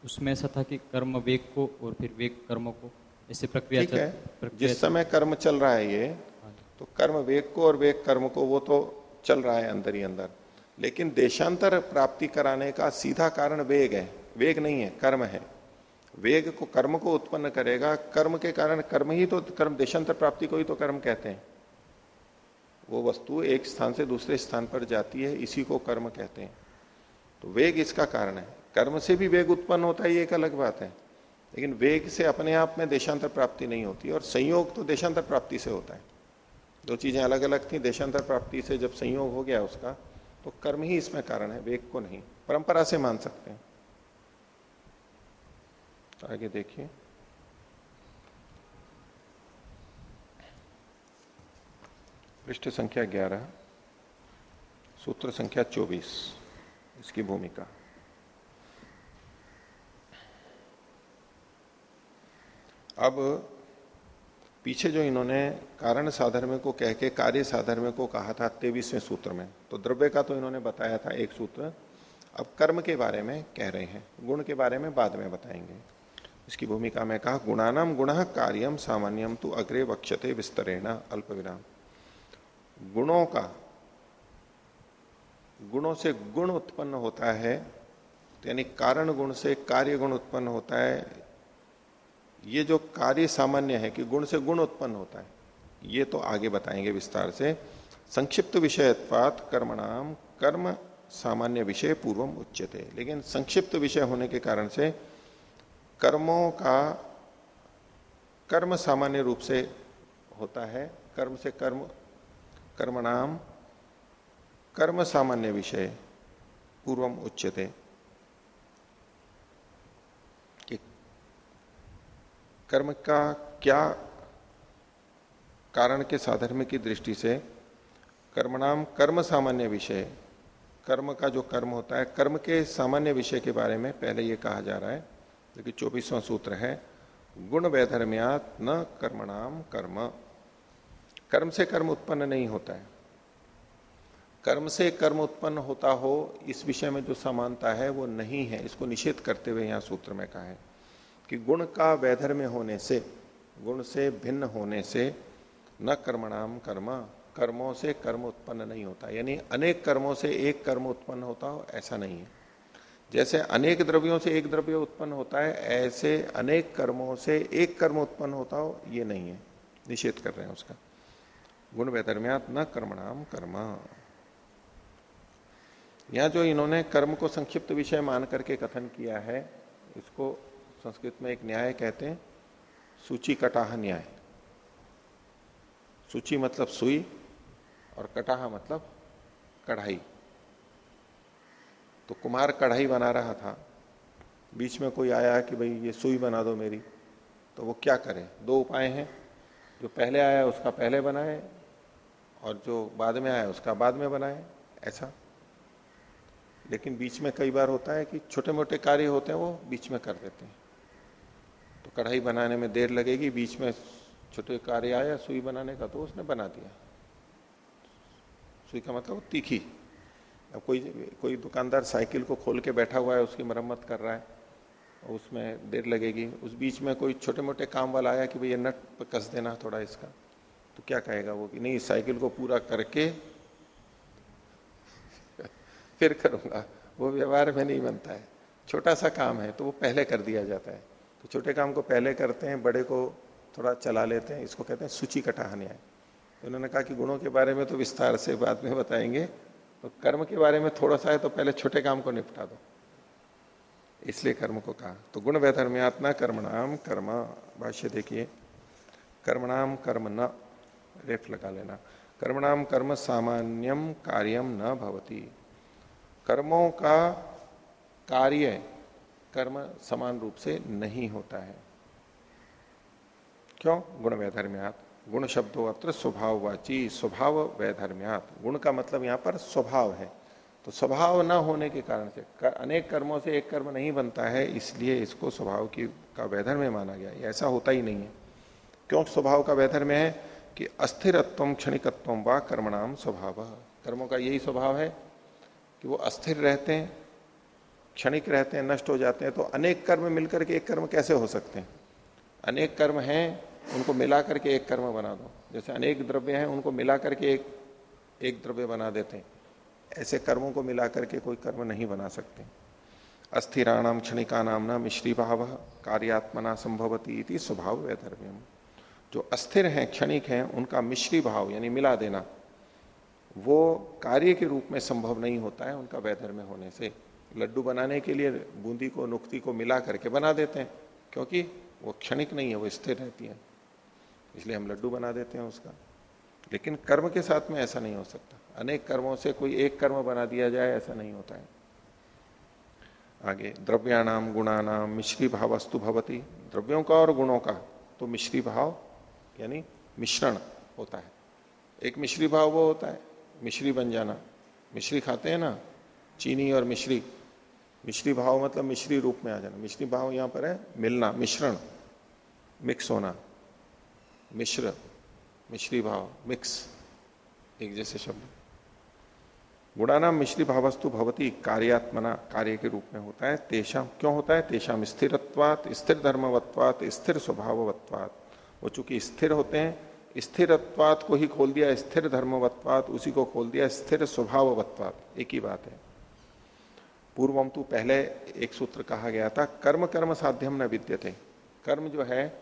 उसमें ऐसा था कि कर्म वेग को और फिर वेग कर्म को। ऐसे प्रक्रिया चल, है? जिस समय कर्म चल रहा है ये हाँ तो कर्म वेग को और वेग कर्म को वो तो चल रहा है अंदर ही अंदर। लेकिन देशांतर प्राप्ति कराने का सीधा कारण वेग है। वेग नहीं है कर्म है। वेग को कर्म को उत्पन्न करेगा। कर्म के कारण कर्म ही तो कर्म देशांतर प्राप्ति को ही तो कर्म कहते हैं। वो वस्तु एक स्थान से दूसरे स्थान पर जाती है इसी को कर्म कहते हैं। तो वेग इसका कारण है। कर्म से भी वेग उत्पन्न होता है ये एक अलग बात है। लेकिन वेग से अपने आप में देशांतर प्राप्ति नहीं होती, और संयोग तो देशांतर प्राप्ति से होता है। दो चीज़ें अलग अलग थी, देशांतर प्राप्ति से जब संयोग हो गया उसका तो कर्म ही इसमें कारण है, वेग को नहीं। परंपरा से मान सकते हैं। आगे देखिए। पृष्ठ संख्या 11 सूत्र संख्या 24 इसकी भूमिका। अब पीछे जो इन्होंने कारण साधर्म को कह के कार्य साधर्म को कहा था तेवीसवें सूत्र में तो द्रव्य का तो इन्होंने बताया था एक सूत्र। अब कर्म के बारे में कह रहे हैं, गुण के बारे में बाद में बताएँगे। इसकी भूमिका में कहा, गुणानाम गुण कार्यम सामान्यम तो अग्रे वक्षते विस्तरेण अल्प विराम गुणों का, गुणों से गुण उत्पन्न होता है, यानी कारण गुण से कार्य गुण उत्पन्न होता है ये जो कार्य सामान्य है कि गुण से गुण उत्पन्न होता है, ये तो आगे बताएँगे विस्तार से। संक्षिप्त विषयत्वात कर्मणाम कर्म सामान्य विषय पूर्वम उच्चते लेकिन संक्षिप्त विषय होने के कारण से कर्मों का कर्म सामान्य रूप से होता है। कर्म से कर्म कर्मणाम कर्म सामान्य विषय पूर्वम उच्चते कर्म का क्या कारण के साधर्म की दृष्टि से कर्मणाम कर्म सामान्य विषय, कर्म का जो कर्म होता है, कर्म के सामान्य विषय के बारे में पहले ये कहा जा रहा है, जो कि चौबीसवां सूत्र है, गुण वैधर्म्यात न कर्मणाम कर्म। कर्म से कर्म उत्पन्न नहीं होता है। कर्म से कर्म उत्पन्न होता हो, इस विषय में जो समानता है, वो नहीं है, इसको निषेध करते हुए यहाँ सूत्र में कहा है। कि गुण का वैधर्म्य होने से, गुण से भिन्न होने से न कर्मणाम कर्म, कर्मों से कर्म उत्पन्न नहीं होता। यानी अनेक कर्मों से एक कर्म उत्पन्न होता हो, ऐसा नहीं है। जैसे अनेक द्रव्यों से एक द्रव्य उत्पन्न होता है, ऐसे अनेक कर्मों से एक कर्म उत्पन्न होता हो, ये नहीं है। निषेध कर रहे हैं उसका। गुण वैधर्म्यात न कर्मणाम कर्म। यहाँ जो इन्होंने कर्म को संक्षिप्त विषय मान करके कथन किया है, इसको संस्कृत में एक न्याय कहते हैं, सूची कटाह न्याय। सूची मतलब सुई और कटाह मतलब कढ़ाई। तो कुमार कढ़ाई बना रहा था। बीच में कोई आया कि भाई ये सुई बना दो मेरी तो वो क्या करे? दो उपाय हैं। जो पहले आया उसका पहले बनाए और जो बाद में आया उसका बाद में बनाए, ऐसा। लेकिन बीच में कई बार होता है कि छोटे मोटे कार्य होते हैं, वो बीच में कर देते हैं। तो कढ़ाई बनाने में देर लगेगी, बीच में छोटे कार्य आया, सुई बनाने का तो उसने बना दिया। सुई का मतलब तीखी। अब कोई कोई दुकानदार साइकिल को खोल के बैठा हुआ है, उसकी मरम्मत कर रहा है उसमें देर लगेगी। उस बीच में कोई छोटे मोटे काम वाला आया कि भाई ये नट पर कस देना थोड़ा इसका तो क्या कहेगा वो कि नहीं साइकिल को पूरा करके फिर करूँगा। वो व्यवहार में नहीं बनता है। छोटा सा काम है तो वो पहले कर दिया जाता है। तो छोटे काम को पहले करते हैं, बड़े को थोड़ा चला लेते हैं, इसको कहते हैं सूची कटाहन है तो उन्होंने कहा कि गुणों के बारे में तो विस्तार से बाद में बताएँगे तो कर्म के बारे में थोड़ा सा है तो पहले छोटे काम को निपटा दो। इसलिए कर्म को कहा। तो गुण वैधर्म्यात्मा कर्मणाम कर्म, भाष्य देखिए। कर्मणाम कर्म न, रेफ लगा लेना। कर्मणाम कर्म सामान्यम कार्यम न भवती। कर्मों का कार्य कर्म समान रूप से नहीं होता है। क्यों? गुण वैधर्म्यात। गुण शब्दों अत्र स्वभाववाची स्वभाव वैधर्म्यात। गुण का मतलब यहाँ पर स्वभाव है। तो स्वभाव न होने के कारण से कर, अनेक कर्मों से एक कर्म नहीं बनता है इसलिए इसको स्वभाव की का वैधर्म्य माना गया। ऐसा होता ही नहीं है। क्यों स्वभाव का वैधर्म्य है? कि अस्थिरत्व क्षणिकत्व व कर्मणाम स्वभाव। कर्मों का यही स्वभाव है कि वो अस्थिर रहते हैं क्षणिक रहते हैं, नष्ट हो जाते हैं तो अनेक कर्म मिलकर के एक कर्म कैसे हो सकते हैं? अनेक कर्म हैं, उनको मिला करके एक कर्म बना दो। जैसे अनेक द्रव्य हैं, उनको मिला करके एक एक द्रव्य बना देते हैं। ऐसे कर्मों को मिला करके कोई कर्म नहीं बना सकते। अस्थिराणाम क्षणिका नाम न मिश्री भाव कार्यात्मना संभवती इति स्वभाव वैधर्म्यम जो अस्थिर हैं, क्षणिक हैं, उनका मिश्री भाव यानी मिला देना, वो कार्य के रूप में संभव नहीं होता है उनका वैधर्म्य होने से। लड्डू बनाने के लिए बूंदी को, नुक्ति को मिला करके बना देते हैं, क्योंकि वो क्षणिक नहीं है, वो स्थिर रहती है। इसलिए हम लड्डू बना देते हैं उसका। लेकिन कर्म के साथ में ऐसा नहीं हो सकता। अनेक कर्मों से कोई एक कर्म बना दिया जाए, ऐसा नहीं होता है। आगे, द्रव्याणाम गुणानाम मिश्री भाव वस्तु भवती। द्रव्यों का और गुणों का तो मिश्री भाव, यानी मिश्रण होता है। एक मिश्री भाव वो होता है, मिश्री बन जाना। मिश्री खाते हैं ना, चीनी और मिश्री। मिश्री भाव मतलब मिश्री रूप में आ जाना। मिश्री भाव यहाँ पर है मिलना, मिश्रण मिक्स होना। मिश्र, मिश्री भाव मिक्स एक जैसे शब्द। गुणानाम मिश्री भावस्तु भवती कार्यात्मना, कार्य के रूप में होता है। तेषाम क्यों होता है? तेषाम स्थिरत्वात स्थिर धर्मवत्वात स्थिर स्वभाववत्वात वो चूँकि स्थिर होते हैं, स्थिरत्वात को ही खोल दिया स्थिर धर्मवत्वात उसी को खोल दिया स्थिर स्वभाववत्वात एक ही बात है। पूर्वम तो पहले एक सूत्र कहा गया था, कर्म कर्म साध्यम न विद्यते। कर्म जो है,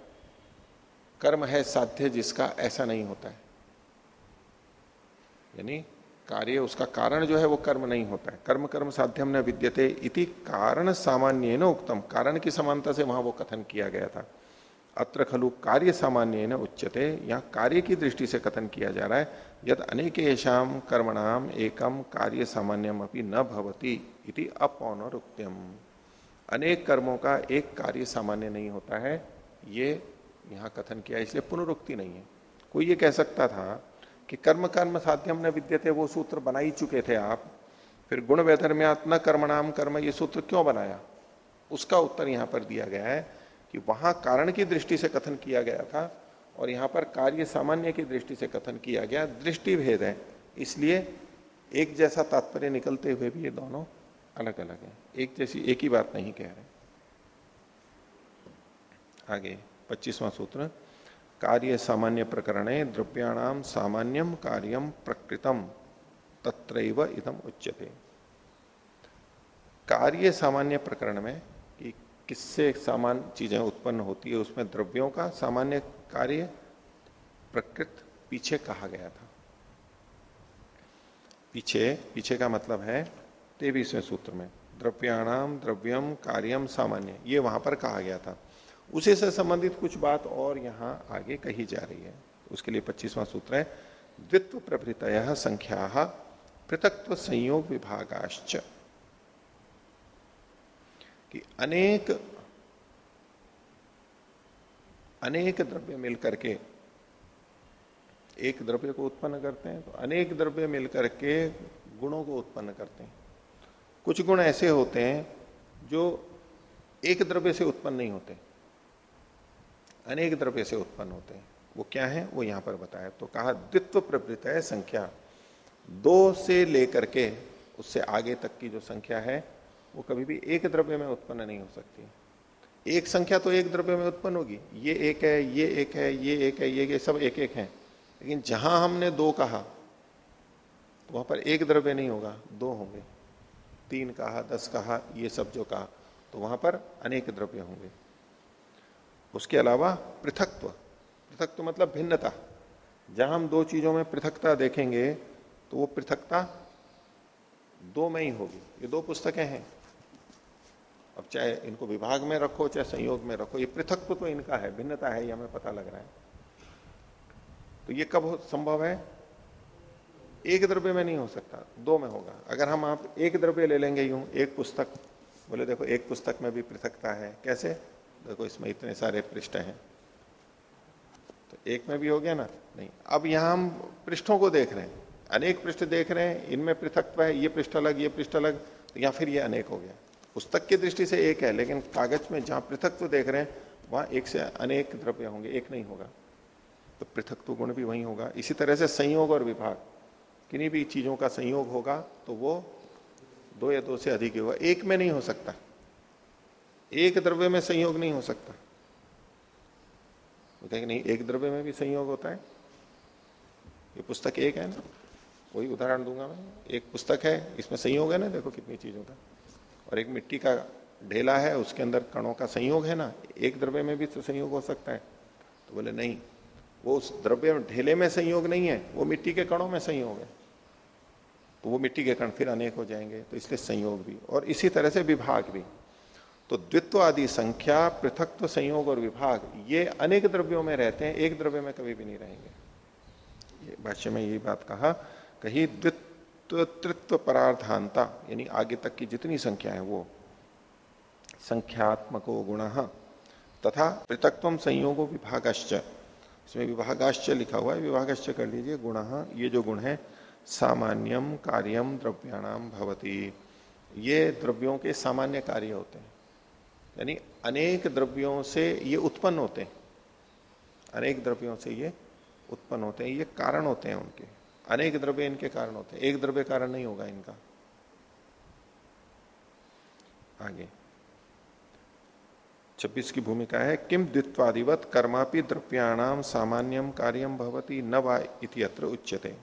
कर्म है साध्य जिसका ऐसा नहीं होता है। यानी कार्य, उसका कारण जो है वो कर्म नहीं होता है। कर्म कर्म साध्यम न विद्यते इति कारण सामान्य न उत्तम कारण की समानता से वहाँ वो कथन किया गया था। अत्र खलु कार्य सामान्य न उच्चते यहाँ कार्य की दृष्टि से कथन किया जा रहा है यद अनेकेशम कर्मणाम एकम कार्य सामान्यम अपनी न भवती इति अपौनरुक्त्यम। अनेक कर्मों का एक कार्य सामान्य नहीं होता है, ये यहाँ कथन किया इसलिए पुनरुक्ति नहीं है। कोई ये कह सकता था कि कर्म कर्म साध्यम न विद्यते, वो सूत्र बना ही चुके थे आप। फिर गुण वैधर्म्यात्म कर्मणाम कर्म ये सूत्र क्यों बनाया? उसका उत्तर यहाँ पर दिया गया है। कि वहाँ कारण की दृष्टि से कथन किया गया था और यहाँ पर कार्य सामान्य की दृष्टि से कथन किया गया। दृष्टि भेद है। इसलिए एक जैसा तात्पर्य निकलते हुए भी ये दोनों अलग अलग है। एक जैसी एक ही बात नहीं कह रहे। आगे, पच्चीसवां सूत्र, कार्य सामान्य प्रकरणे द्रव्याणाम सामान्यम कार्यम प्रकृतम, तत्रैव इदम उच्यते। कार्य सामान्य प्रकरण में किससे सामान चीज़ें उत्पन्न होती है, उसमें द्रव्यों का सामान्य कार्य प्रकृत पीछे कहा गया था। पीछे पीछे का मतलब है तेवीसवें सूत्र में, द्रव्याणाम, द्रव्यम, कार्यम, सामान्य, ये वहाँ पर कहा गया था। उसी से संबंधित कुछ बात और यहाँ आगे कही जा रही है। उसके लिए पच्चीसवां सूत्र है, द्वित्व प्रभृत संख्या पृथक्व संयोग विभागाश्च। कि अनेक अनेक द्रव्य मिलकर के एक द्रव्य को उत्पन्न करते हैं तो अनेक द्रव्य मिलकर के गुणों को उत्पन्न करते हैं। कुछ गुण ऐसे होते हैं जो एक द्रव्य से उत्पन्न नहीं होते। अनेक द्रव्य से उत्पन्न होते हैं। वो क्या है? वो यहाँ पर बताया। तो कहा, द्वित्व प्रवृत्त है संख्या। दो से लेकर के, उससे आगे तक की जो संख्या है वो कभी भी एक द्रव्य में उत्पन्न नहीं हो सकती। एक संख्या तो एक द्रव्य में उत्पन्न होगी। ये एक है ये एक है ये एक है ये, ये सब एक एक है। लेकिन जहाँ हमने दो कहा तो वहाँ पर एक द्रव्य नहीं होगा दो होंगे। तीन कहा दस कहा ये सब जो कहा तो वहाँ पर अनेक द्रव्य होंगे। उसके अलावा पृथकत्व। पृथकत्व मतलब भिन्नता। जहाँ हम दो चीज़ों में पृथकता देखेंगे तो वो पृथकता दो में ही होगी। ये दो पुस्तकें हैं। अब चाहे इनको विभाग में रखो, चाहे संयोग में रखो, ये पृथकत्व तो इनका है, भिन्नता है, ये हमें पता लग रहा है। तो ये कब संभव है? एक द्रव्य में नहीं हो सकता, दो में होगा। अगर हम आप एक द्रव्य ले लेंगे यूँ, एक पुस्तक, बोले देखो, एक पुस्तक में भी पृथकता है, कैसे? देखो, इसमें इतने सारे पृष्ठ हैं। तो एक में भी हो गया ना? नहीं। अब यहाँ हम पृष्ठों को देख रहे हैं। अनेक पृष्ठ देख रहे हैं, इनमें पृथकत्व है, ये पृष्ठ अलग, ये पृष्ठ अलग तो या फिर ये अनेक हो गया। पुस्तक की दृष्टि से एक है, लेकिन कागज़ में जहाँ पृथकत्व देख रहे हैं, वहाँ एक से अनेक द्रव्य होंगे, एक नहीं होगा। तो पृथकत्व गुण भी वही होगा। इसी तरह से संयोग और विभाग, किन्हीं भी चीज़ों का संयोग होगा तो वो दो या दो से अधिक होगा। एक में नहीं हो सकता। एक द्रव्य में संयोग नहीं हो सकता। कहेंगे, नहीं, एक द्रव्य में भी संयोग होता है। ये पुस्तक एक है ना? वही उदाहरण दूँगा मैं। एक पुस्तक है, इसमें संयोग है ना? देखो कितनी चीज़ों का। और एक मिट्टी का ढेला है, उसके अंदर कणों का संयोग है ना, एक द्रव्य में भी तो संयोग हो सकता है। तो बोले, नहीं, वो उस द्रव्य ढेले में संयोग नहीं है, वो मिट्टी के कणों में संयोग है। तो वो मिट्टी के कण फिर अनेक हो जाएँगे तो इसलिए संयोग भी। और इसी तरह से विभाग भी। तो द्वित्व आदि संख्या, पृथकत्व संयोग और विभाग, ये अनेक द्रव्यों में रहते हैं, एक द्रव्य में कभी भी नहीं रहेंगे। भाष्य में यही बात कहा, कही द्वित्व परार्थांता, यानी आगे तक की जितनी संख्या है वो, संख्यात्मको गुण, तथा पृथकत्व संयोगो विभागश्च। इसमें विभागाश्च लिखा हुआ है, विभागाश्च कर लीजिए, गुण, ये जो गुण है सामान्यम कार्यम द्रव्याणाम भवती। ये द्रव्यों के सामान्य कार्य होते हैं। यानी अनेक द्रव्यों से ये उत्पन्न होते हैं। अनेक द्रव्यों से ये उत्पन्न होते हैं, ये कारण होते हैं उनके। अनेक द्रव्य इनके कारण होते हैं। एक द्रव्य कारण नहीं होगा इनका। आगे। छब्बीस की भूमिका है किम द्वित्वादिवत कर्मापि द्रव्याणाम सामान्यम कार्यम भवती न वा इत्यत्र उच्यते।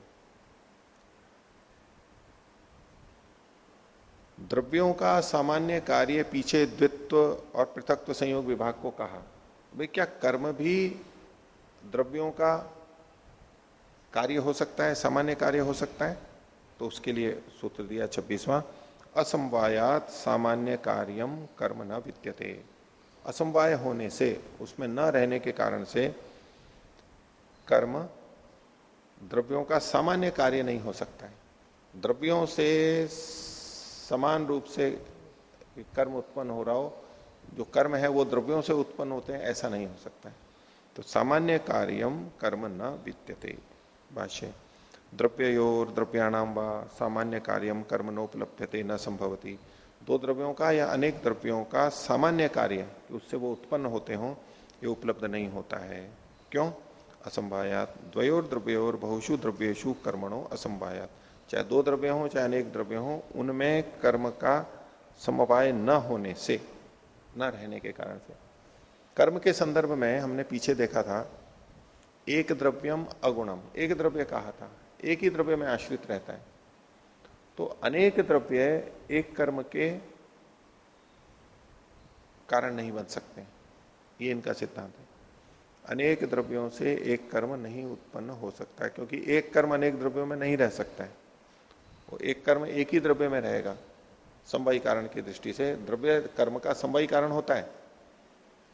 द्रव्यों का सामान्य कार्य पीछे द्वित्व और पृथकत्व संयोग विभाग को कहा। भाई, क्या कर्म भी द्रव्यों का कार्य हो सकता है, सामान्य कार्य हो सकता है तो उसके लिए सूत्र दिया छब्बीसवां असमवायात सामान्य कार्यम कर्म न विद्यते। असमवाय होने से, उसमें न रहने के कारण से कर्म द्रव्यों का सामान्य कार्य नहीं हो सकता है। द्रव्यों से समान रूप से कर्म उत्पन्न हो रहा हो, जो कर्म है वो द्रव्यों से उत्पन्न होते हैं, ऐसा नहीं हो सकता है। तो सामान्य कार्यम कर्म न विद्यते। भाष्य। द्रव्योर द्रव्याणाम व सामान्य कार्यम कर्म नोपलभ्यते न संभवती। दो द्रव्यों का या अनेक द्रव्यों का सामान्य कार्य उससे वो उत्पन्न होते हों, ये उपलब्ध नहीं होता है। क्यों? असंभायात। द्वयोर द्रव्योर बहुशु द्रव्येशु कर्मणों असंभायात। चाहे दो द्रव्य हो, चाहे अनेक द्रव्य हो, उनमें कर्म का समवाय न होने से, न रहने के कारण से। कर्म के संदर्भ में हमने पीछे देखा था एक द्रव्यम अगुणम। एक द्रव्य कहा था? एक ही द्रव्य में आश्रित रहता है। तो अनेक द्रव्य एक कर्म के कारण नहीं बन सकते। ये इनका सिद्धांत है। अनेक द्रव्यों से एक कर्म नहीं उत्पन्न हो सकता है, क्योंकि एक कर्म अनेक द्रव्यों में नहीं रह सकता है। वो एक कर्म एक ही द्रव्य में रहेगा। संवाई कारण की दृष्टि से द्रव्य कर्म का संवाई कारण होता है।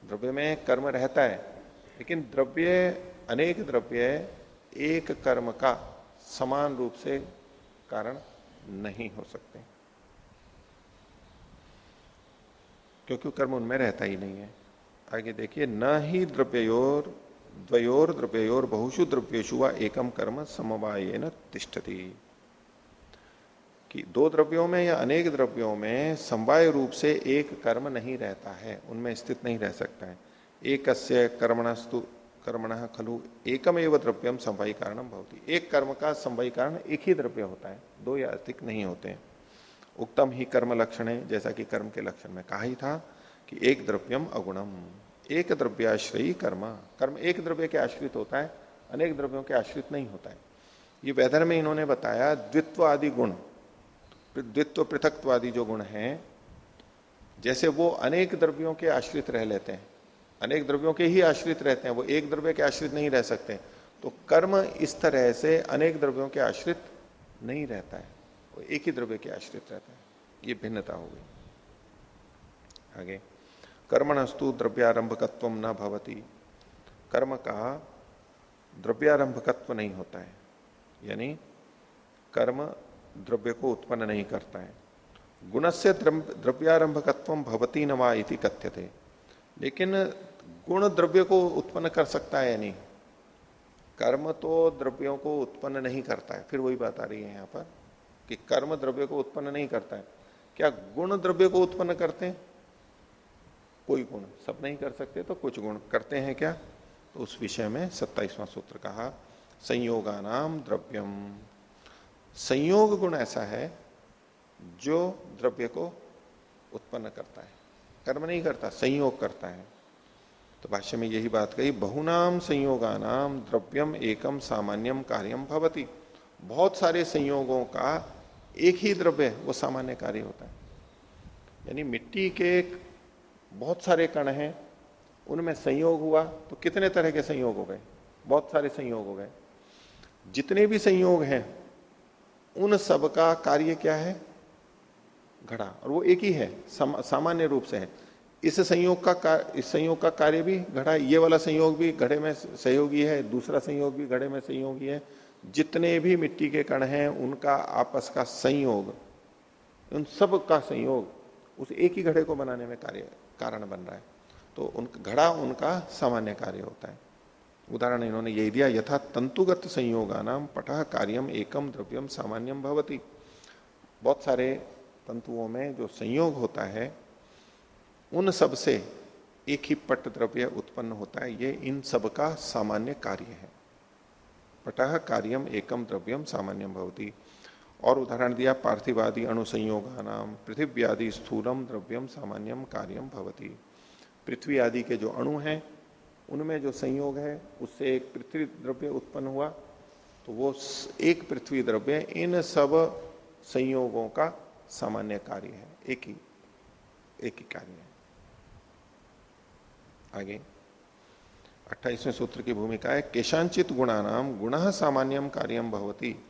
द्रव्य में कर्म रहता है, लेकिन द्रव्य अनेक द्रव्य एक कर्म का समान रूप से कारण नहीं हो सकते। क्योंकि कर्म उनमें रहता ही नहीं है। आगे देखिए, न ही द्रव्योर द्वयोर द्रव्योर बहुशु द्रव्येशु व एकम कर्म समवाय न तिष्ठती। कि दो द्रव्यों में या अनेक द्रव्यों में समवाय रूप से एक कर्म नहीं रहता है, उनमें स्थित नहीं रह सकता है। एक कर्मणस्तु कर्मण खलु एकम एवं द्रव्यम संवाई कारणम भवती। एक कर्म का संवाई कारण एक ही द्रव्य होता है, दो या अधिक नहीं होते हैं। उत्तम ही कर्म लक्षण है, जैसा कि कर्म के लक्षण में कहा ही था कि एक द्रव्यम अगुणम। एक द्रव्याश्रयी कर्म। कर्म एक द्रव्य के आश्रित होता है, अनेक द्रव्यों के आश्रित नहीं होता है। ये वेदर में इन्होंने बताया द्वित्व आदि गुण। द्वित्व पृथकत्वादी जो गुण हैं, जैसे वो अनेक द्रव्यों के आश्रित रह लेते हैं अनेक द्रव्यों के ही आश्रित रहते हैं, वो एक द्रव्य के आश्रित नहीं रह सकते। तो कर्म इस तरह से अनेक द्रव्यों के आश्रित नहीं रहता है, वो एक ही द्रव्य के आश्रित रहता है। ये भिन्नता हो गई। आगे, कर्मणस्तु द्रव्यारंभकत्व न भवती। कर्म का द्रव्यारंभकत्व नहीं होता है, यानी कर्म द्रव्य को उत्पन्न नहीं करता है। गुण से द्रव्यारंभकत्व भवती नमा इति कथ्य थे लेकिन गुण द्रव्य को उत्पन्न कर सकता है या नहीं? कर्म तो द्रव्यों को उत्पन्न नहीं करता है। फिर वही बात आ रही है यहाँ पर कि कर्म द्रव्य को उत्पन्न नहीं करता है। क्या गुण द्रव्य को उत्पन्न करते हैं? कोई गुण सब नहीं कर सकते तो कुछ गुण करते हैं क्या? तो उस विषय में सत्ताईसवां सूत्र कहा, संयोगानाम द्रव्यम। संयोग गुण ऐसा है जो द्रव्य को उत्पन्न करता है। कर्म नहीं करता, संयोग करता है। तो भाष्य में यही बात कही, बहुनाम संयोगानाम द्रव्यम एकम सामान्यम कार्यम भवती। बहुत सारे संयोगों का एक ही द्रव्य वो सामान्य कार्य होता है। यानी मिट्टी के बहुत सारे कण हैं, उनमें संयोग हुआ तो कितने तरह के संयोग हो गए? बहुत सारे संयोग हो गए। जितने भी संयोग हैं, उन सब का कार्य क्या है? घड़ा, और वो एक ही है सामान्य रूप से है। इस संयोग का इस संयोग का कार्य भी घड़ा, ये वाला संयोग भी घड़े में सहयोगी है, दूसरा संयोग भी घड़े में संयोगी है। जितने भी मिट्टी के कण हैं, उनका आपस का संयोग, उन सब का संयोग उस एक ही घड़े को बनाने में कार्य, कारण बन रहा है। तो उन, घड़ा उनका सामान्य कार्य होता है। उदाहरण इन्होंने यही दिया, यथा तंतुगत संयोगानाम पटह कार्यम एकम द्रव्यम सामान्यम भवती। बहुत सारे तंतुओं में जो संयोग होता है, उन सबसे एक ही पट द्रव्य उत्पन्न होता है। ये इन सब का सामान्य कार्य है। पटह कार्यम एकम द्रव्यम सामान्यम भवती। और उदाहरण दिया, पार्थिवादि पार्थिवादी अणुसंयोगानाम पृथ्वी आदि स्थूलम द्रव्यम सामान्यम कार्यम भवती। पृथ्वी आदि के जो अणु हैं, उनमें जो संयोग है, उससे एक पृथ्वी द्रव्य उत्पन्न हुआ। तो वो एक पृथ्वी द्रव्य, इन सब संयोगों का सामान्य कार्य है, एक ही एक ही कार्य है। आगे। अट्ठाईसवें सूत्र की भूमिका है, केशांचित गुणानाम गुण सामान्यम कार्यम भवती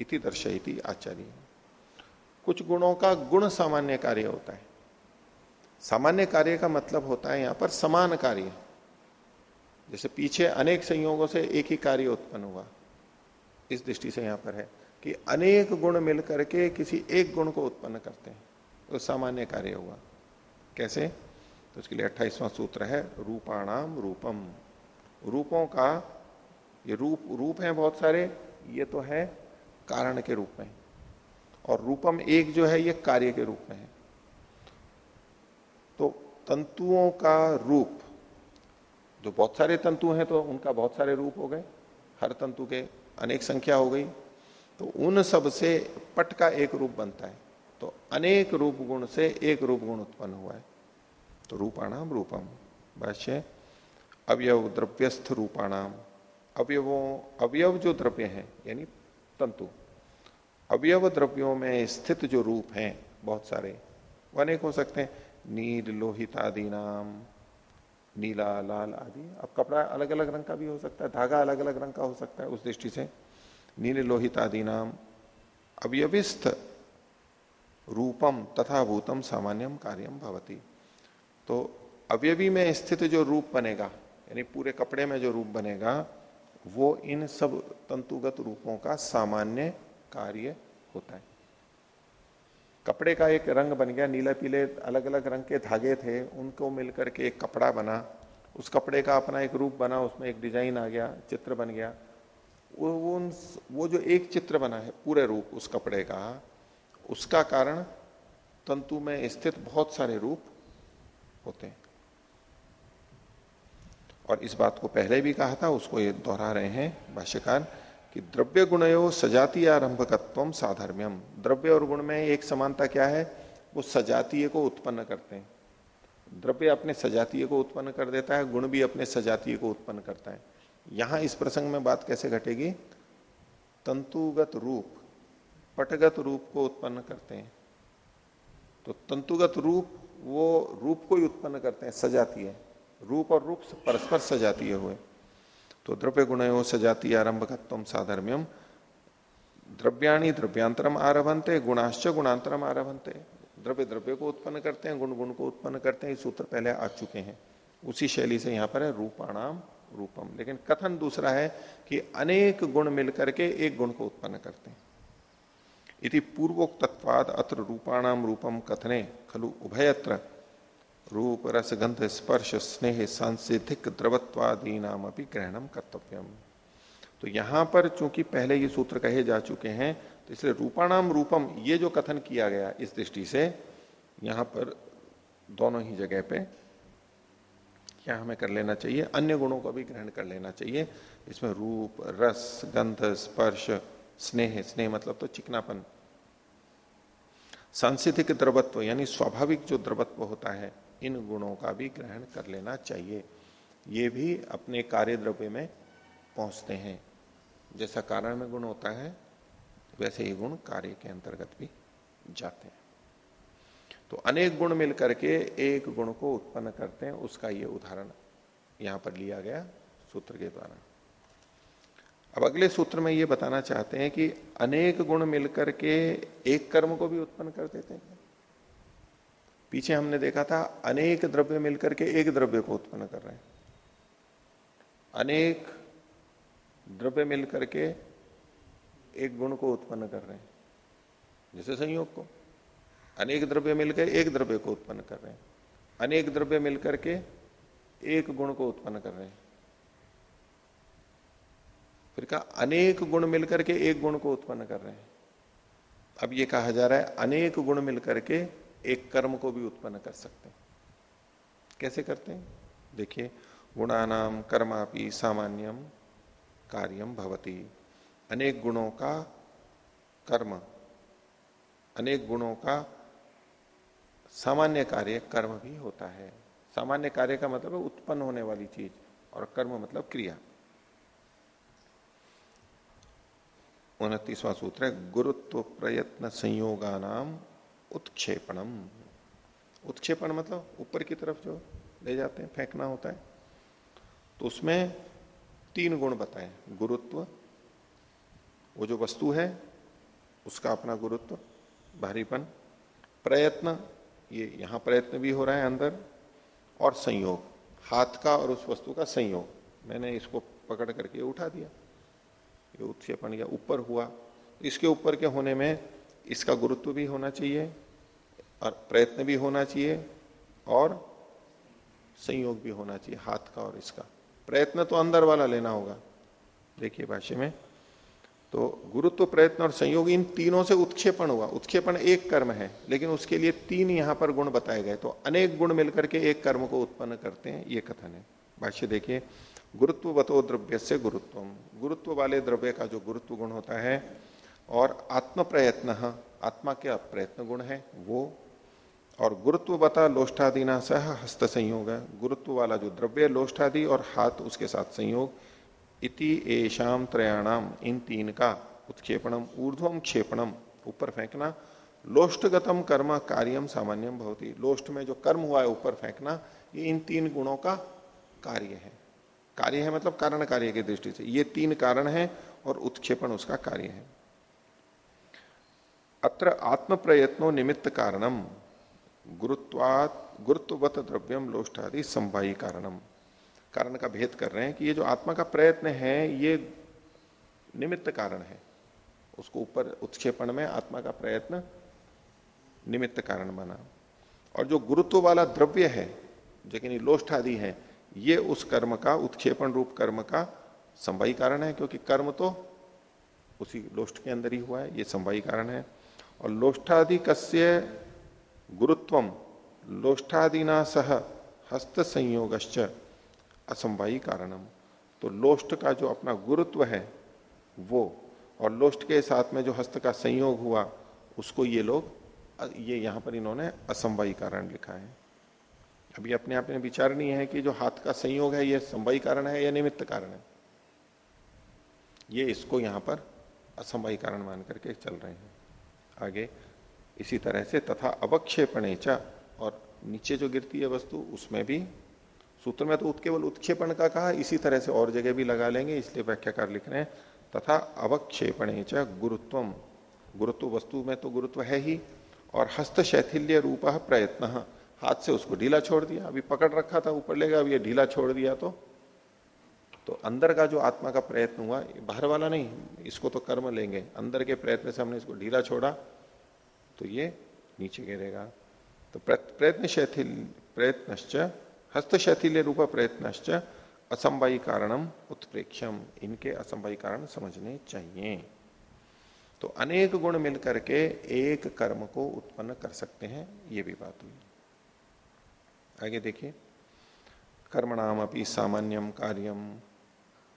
इति दर्शयती आचार्य। कुछ गुणों का गुण सामान्य कार्य होता है। सामान्य कार्य का मतलब होता है यहाँ पर समान कार्य। जैसे पीछे अनेक संयोगों से एक ही कार्य उत्पन्न हुआ, इस दृष्टि से यहाँ पर है। कि अनेक गुण मिलकर के किसी एक गुण को उत्पन्न करते हैं। तो सामान्य कार्य हुआ। कैसे? तो उसके लिए अट्ठाईसवां सूत्र है, रूपाणाम रूपम। रूपों का, ये रूप रूप है बहुत सारे, ये तो है कारण के रूप में। और रूपम एक जो है, ये कार्य के रूप में है। तो तंतुओं का रूप, जो बहुत सारे तंतु हैं तो उनका बहुत सारे रूप हो गए। हर तंतु के अनेक संख्या हो गई। तो उन सबसे पट का एक रूप बनता है। तो अनेक रूप गुण से एक रूप गुण उत्पन्न हुआ है। तो रूपाणाम रूपम, भाष्य अवयव द्रव्यस्थ रूपाणाम। अवयवों, अवयव जो द्रव्य हैं, यानी तंतु। अवयव द्रव्यों में स्थित जो रूप हैं, बहुत सारे, वो अनेक हो सकते हैं। नील, लोहित आदि नाम, नीला, लाल आदि। अब कपड़ा अलग अलग रंग का भी हो सकता है, धागा अलग अलग रंग का हो सकता है, उस दृष्टि से। नील लोहित आदि नाम अवयविस्त रूपम तथा भूतम सामान्यम कार्यम भवती। तो अवयवी में स्थित जो रूप बनेगा, यानी पूरे कपड़े में जो रूप बनेगा, वो इन सब तंतुगत रूपों का सामान्य कार्य होता है। कपड़े का एक रंग बन गया, नीला पीले अलग अलग रंग के धागे थे, उनको मिलकर के एक कपड़ा बना, उस कपड़े का अपना एक रूप बना, उसमें एक डिज़ाइन आ गया, चित्र बन गया वो वो वो जो एक चित्र बना है, पूरे रूप, उस कपड़े का, उसका कारण तंतु में स्थित बहुत सारे रूप होते हैं। और इस बात को पहले भी कहा था, उसको ये दोहरा रहे हैं भाष्यकार, कि द्रव्य गुणयो सजातीय आरंभकत्व साधर्म्यम द्रव्य और गुण में एक समानता क्या है? वो सजातीय को उत्पन्न करते हैं। द्रव्य अपने सजातीय को उत्पन्न कर देता है, गुण भी अपने सजातीय को उत्पन्न करता है। यहाँ इस प्रसंग में बात कैसे घटेगी? तंतुगत रूप, पटगत रूप को उत्पन्न करते हैं। तो तंतुगत रूप, वो रूप को ही उत्पन्न करते हैं, सजातीय रूप और रूप परस्पर सजातीय हुए। तो द्रव्य गुण सजातीय आरंभकत्व साधर्म्यम द्रव्याणी द्रव्यांतरम आरभंते गुणाश्च गुणांतरम आरभंते द्रव्य द्रव्य को उत्पन्न करते हैं, गुण गुण को उत्पन्न करते हैं सूत्र पहले आ चुके हैं। उसी शैली से यहाँ पर है रूपाणाम। रूपम। लेकिन कथन दूसरा है कि अनेक गुण मिलकर के एक गुण को उत्पन्न करते हैं। इति पूर्वोक्तत्वाद अत्र रूपाणाम रूपम कथने, खलु उभयत्र रूप रस गंध स्पर्श स्नेह सांसिधिक द्रवत्वादी नाम अपनी ग्रहणम कर्तव्यम। तो यहाँ पर चूँकि पहले ये सूत्र कहे जा चुके हैं तो इसलिए रूपाणाम रूपम ये जो कथन किया गया इस दृष्टि से, यहाँ पर दोनों ही जगह पे क्या हमें कर लेना चाहिए? अन्य गुणों को भी ग्रहण कर लेना चाहिए। इसमें रूप, रस, गंध, स्पर्श, स्नेह स्नेह मतलब तो चिकनापन। सांसिधिक द्रवत्व यानी स्वाभाविक जो द्रवत्व होता है, इन गुणों का भी ग्रहण कर लेना चाहिए। ये भी अपने कार्य द्रव्य में पहुँचते हैं। जैसा कारण में गुण होता है, वैसे ही गुण कार्य के अंतर्गत भी जाते हैं। तो अनेक गुण मिलकर के एक गुण को उत्पन्न करते हैं, उसका ये उदाहरण यहाँ पर लिया गया सूत्र के द्वारा। अब अगले सूत्र में ये बताना चाहते हैं कि अनेक गुण मिलकर के एक कर्म को भी उत्पन्न कर देते हैं। पीछे हमने देखा था, अनेक द्रव्य मिलकर के एक द्रव्य को उत्पन्न कर रहे हैं। अनेक द्रव्य मिलकर के एक गुण को उत्पन्न कर रहे हैं। जैसे संयोग को। अनेक द्रव्य मिलकर एक द्रव्य को उत्पन्न कर रहे हैं। अनेक द्रव्य मिलकर के एक गुण को उत्पन्न कर रहे हैं। फिर कहा, अनेक गुण मिलकर के एक गुण को उत्पन्न कर रहे हैं। अब ये कहा जा रहा है, अनेक गुण मिलकर के एक कर्म को भी उत्पन्न कर सकते हैं। कैसे करते हैं? देखिए, गुणानाम कर्मापि सामान्यम कार्यम भवती। अनेक गुणों का कर्म, अनेक गुणों का सामान्य कार्य कर्म भी होता है। सामान्य कार्य का मतलब उत्पन्न होने वाली चीज़ और कर्म मतलब क्रिया। उनतीसवां सूत्र है, गुरुत्व प्रयत्न संयोगा नाम उत्क्षेपणम। उत्क्षेपण मतलब ऊपर की तरफ़ जो ले जाते हैं, फेंकना होता है। तो उसमें तीन गुण बताए, गुरुत्व, वो जो वस्तु है, उसका अपना गुरुत्व, भारीपन, प्रयत्न ये यहाँ प्रयत्न भी हो रहा है अंदर, और संयोग, हाथ का और उस वस्तु का संयोग। मैंने इसको पकड़ करके उठा दिया। ये उत्क्षेपण या ऊपर हुआ। इसके ऊपर के होने में इसका गुरुत्व भी होना चाहिए, और प्रयत्न भी होना चाहिए, और संयोग भी होना चाहिए, हाथ का और इसका। प्रयत्न तो अंदर वाला लेना होगा। देखिए भाष्य में तो गुरुत्व प्रयत्न और संयोग इन तीनों से उत्क्षेपण हुआ। उत्क्षेपण एक कर्म है, लेकिन उसके लिए तीन यहाँ पर गुण बताए गए। तो अनेक गुण मिलकर के एक कर्म को उत्पन्न करते हैं, ये कथन है। भाष्य देखिए गुरुत्वतो द्रव्य से गुरुत्व गुरुत्व वाले द्रव्य का जो गुरुत्व गुण होता है और आत्म प्रयत्न आत्मा क्या प्रयत्न गुण है वो। और गुरुत्व बता लोष्ठादि ना सह हस्त संयोग है। गुरुत्व वाला जो द्रव्य लोष्ठादि और हाथ उसके साथ संयोग। इति एशाम त्रयाणाम इन तीन का उत्क्षेपणम, ऊर्ध्वम क्षेपणम, ऊपर फेंकना। लोष्टगतम कर्म कार्यम सामान्यम भवती। लोष्ट में जो कर्म हुआ है, ऊपर फेंकना, ये इन तीन गुणों का कार्य है। कार्य है मतलब कारण कार्य की दृष्टि से। ये तीन कारण है और उत्क्षेपण उसका कार्य है। अत्र आत्म प्रयत्नो निमित्त कारणम, गुरुत्वात, गुरुत्ववत द्रव्यम लोष्टादि संवाही कारणम। कारण का भेद कर रहे हैं कि ये जो आत्मा का प्रयत्न है, ये निमित्त कारण है। उसको ऊपर उत्क्षेपण में आत्मा का प्रयत्न निमित्त कारण बना और जो गुरुत्व वाला द्रव्य है जो कि लोष्ठ आदि है, ये उस कर्म का, उत्क्षेपण रूप कर्म का संवाही कारण है, क्योंकि कर्म तो उसी लोष्ठ के अंदर ही हुआ है, ये संवाही कारण है। और लोष्ठादि कस्य गुरुत्वम लोष्ठादिना सह हस्त संयोगश्च असंवाही कारणम। तो लोष्ट का जो अपना गुरुत्व है, वो, और लोष्ट के साथ में जो हस्त का संयोग हुआ, उसको ये लोग, ये यहाँ पर इन्होंने असंवाही कारण लिखा है। अभी अपने आप में विचार नहीं है कि जो हाथ का संयोग है यह संवाही कारण है या निमित्त कारण है? ये इसको यहाँ पर असंवाही कारण मान करके चल रहे हैं। आगे, इसी तरह से तथा अवक्षेपण और नीचे जो गिरती है वस्तु, उसमें भी सूत्र में तो केवल उत्क्षेपण का कहा, इसी तरह से और जगह भी लगा लेंगे, इसलिए व्याख्याकार लिख रहे हैं, तथा अवक्षेपण गुरुत्वम। गुरुत्व वस्तु में तो गुरुत्व है ही, और हस्त शैथिल्य रूप प्रयत्न। हाथ से उसको ढीला छोड़ दिया, अभी पकड़ रखा था, ऊपर लेगा अभी ये ढीला छोड़ दिया तो। तो अंदर का जो आत्मा का प्रयत्न हुआ बाहर वाला नहीं, इसको तो कर्म लेंगे। अंदर के प्रयत्न से हमने इसको ढीला छोड़ा तो ये नीचे गिरेगा। तो प्रयत्न शैथिल प्रयत्न हस्त शैथिल्य रूप प्रयत्न असंवाई कारणम उत्प्रेक्षम इनके असंवाई कारण समझने चाहिए। तो अनेक गुण मिलकर के एक कर्म को उत्पन्न कर सकते हैं, ये भी बात हुई। आगे देखिए। कर्मणाम अपनी सामान्यम कार्यम।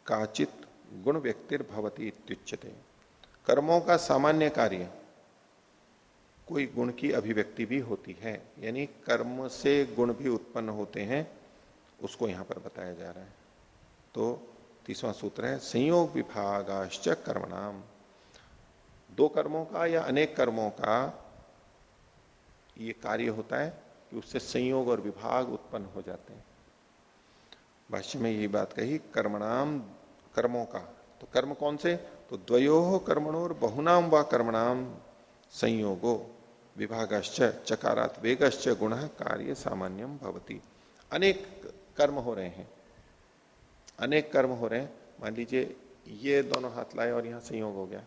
काचित गुण व्यक्तिर भवती इत्युच्यते। कर्मों का सामान्य कार्य कोई गुण की अभिव्यक्ति भी होती है, यानी कर्म से गुण भी उत्पन्न होते हैं, उसको यहाँ पर बताया जा रहा है। तो तीसवा सूत्र है, संयोग विभागाश्च कर्मणाम। दो कर्मों का या अनेक कर्मों का ये कार्य होता है कि उससे संयोग और विभाग उत्पन्न हो जाते हैं। भाष्य में यही बात कही, कर्मणाम, कर्मों का। तो कर्म कौन से? तो द्वयो कर्मणोर बहुनाम व कर्मणाम संयोगो। विभागश्च, चकारात वेगश्च गुण कार्य सामान्यम भवती। अनेक कर्म हो रहे हैं। अनेक कर्म हो रहे हैं। मान लीजिए, ये दोनों हाथ लाए और यहाँ संयोग हो गया।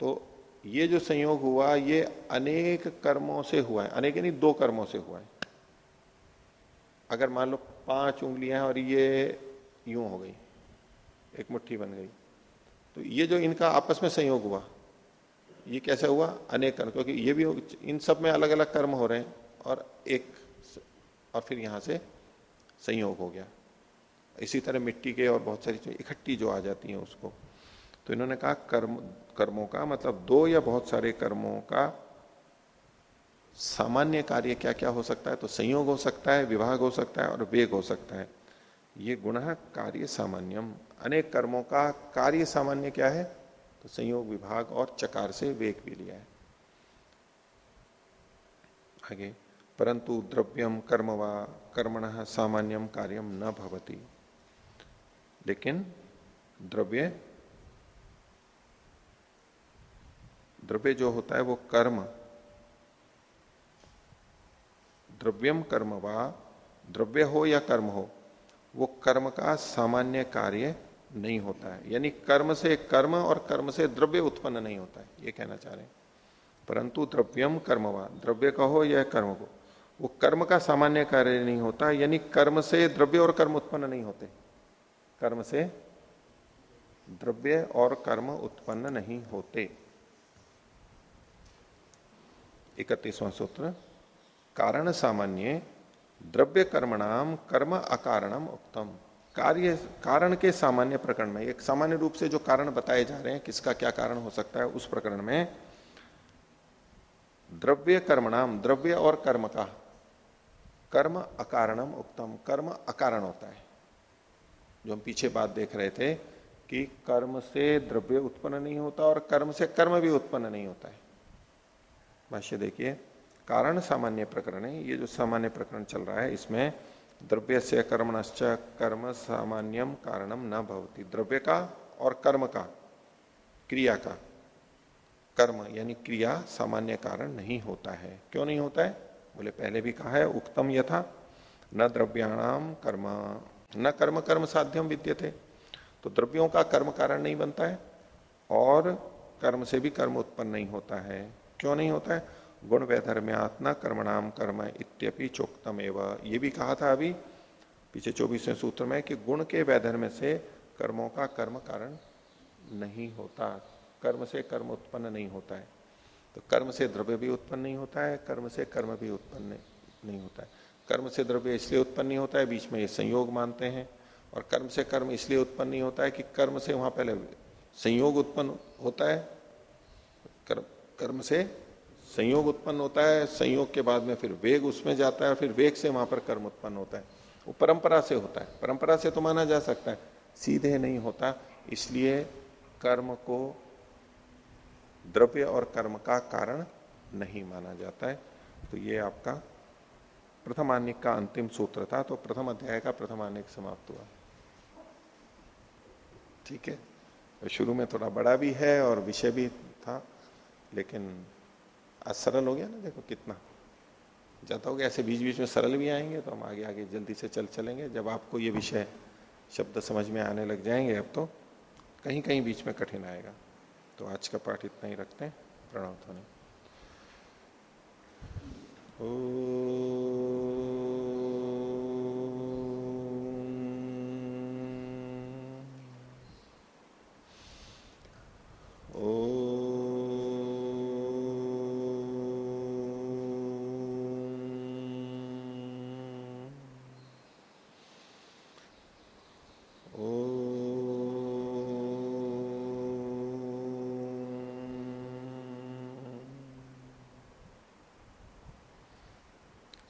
तो ये जो संयोग हुआ, ये अनेक कर्मों से हुआ है। अनेक यानी दो कर्मों से हुआ है। अगर मान लो पाँच उंगलियाँ और ये यूँ हो गई, एक मुट्ठी बन गई तो ये जो इनका आपस में संयोग हुआ ये कैसे हुआ? अनेक कर्म, क्योंकि ये भी इन सब में अलग अलग कर्म हो रहे हैं और एक और फिर यहाँ से संयोग हो गया। इसी तरह मिट्टी के और बहुत सारी चीज़ें इकट्ठी जो आ जाती है उसको। तो इन्होंने कहा कर्म, कर्मों का मतलब दो या बहुत सारे कर्मों का सामान्य कार्य क्या क्या हो सकता है? तो संयोग हो सकता है, विभाग हो सकता है और वेग हो सकता है। ये गुण कार्य सामान्यम। अनेक कर्मों का कार्य सामान्य क्या है? तो संयोग विभाग और चकार से वेग भी लिया है। आगे, परंतु द्रव्यम कर्म व कर्मण सामान्यम कार्यम न भवती। लेकिन द्रव्य द्रव्य जो होता है वो कर्म। द्रव्यम कर्म वा, द्रव्य हो या कर्म हो, वो कर्म का सामान्य कार्य नहीं होता है। यानी कर्म से कर्म और कर्म से द्रव्य उत्पन्न नहीं होता है, ये कहना चाह रहे हैं। परंतु द्रव्यम कर्म वा द्रव्य का हो या कर्म को, वो कर्म का सामान्य कार्य नहीं होता, यानी कर्म से द्रव्य और कर्म उत्पन्न नहीं होते। कर्म से द्रव्य और कर्म उत्पन्न नहीं होते। इकतीसवां सूत्र, कारण सामान्य, द्रव्य कर्मणाम कर्म अकारणम उत्तम कार्य, कारण के सामान्य प्रकरण में, एक सामान्य रूप से जो कारण बताए जा रहे हैं, किसका क्या कारण हो सकता है, उस प्रकरण में, द्रव्य कर्मणाम, द्रव्य और कर्म का, कर्म अकारणम उत्तम कर्म अकारण होता है। जो हम पीछे बात देख रहे थे, कि कर्म से द्रव्य उत्पन्न नहीं होता और कर्म से कर्म भी उत्पन्न नहीं होता है। भाष्य देखिए, कारण सामान्य प्रकरण है, ये जो सामान्य प्रकरण चल रहा है, इसमें द्रव्य से कर्मणश्च कर्म सामान्यम कारणम न भवती। द्रव्य का और कर्म का क्रिया का कर्म यानी क्रिया सामान्य कारण नहीं होता है। क्यों नहीं होता है? बोले, पहले भी कहा है, उक्तम यथा, न द्रव्याणाम कर्म, न कर्म कर्म साध्यम विद्य थे तो द्रव्यों का कर्म कारण नहीं बनता है और कर्म से भी कर्म उत्पन्न नहीं होता है। क्यों नहीं होता है? गुण वैधर्म्यात्म कर्मणाम कर्म इत्यपि चोक्तम एवं ये भी कहा था अभी, पीछे चौबीसवें सूत्र में कि गुण के वैधर्म से कर्मों का कर्म कारण नहीं होता। कर्म से कर्म उत्पन्न नहीं होता है। तो कर्म से द्रव्य भी उत्पन्न नहीं होता है, कर्म से कर्म भी उत्पन्न नहीं होता है। कर्म से द्रव्य इसलिए उत्पन्न नहीं होता है, बीच में ये संयोग मानते हैं। और कर्म से कर्म इसलिए उत्पन्न नहीं होता है कि कर्म से वहाँ पहले संयोग उत्पन्न होता है। कर्म कर्म से संयोग उत्पन्न होता है, संयोग के बाद में फिर वेग उसमें जाता है, फिर वेग से वहाँ पर कर्म उत्पन्न होता है। वो परंपरा से होता है। परंपरा से तो माना जा सकता है। सीधे नहीं होता, इसलिए कर्म को द्रव्य और कर्म का कारण नहीं माना जाता है। तो ये आपका प्रथम प्रथमानिक का अंतिम सूत्र था तो प्रथम अध्याय का प्रथम प्रथमानिक समाप्त हुआ। ठीक है? शुरू में थोड़ा बड़ा भी है और विषय भी था, लेकिन आज सरल हो गया ना, देखो कितना। जाता हो गया ऐसे बीच बीच में सरल भी आएँगे तो हम आगे आगे जल्दी से चल चलेंगे। जब आपको ये विषय, शब्द समझ में आने लग जाएँगे, अब तो कहीं कहीं बीच में कठिन आएगा। तो आज का पाठ इतना ही रखते हैं। प्रणव ध्वनि।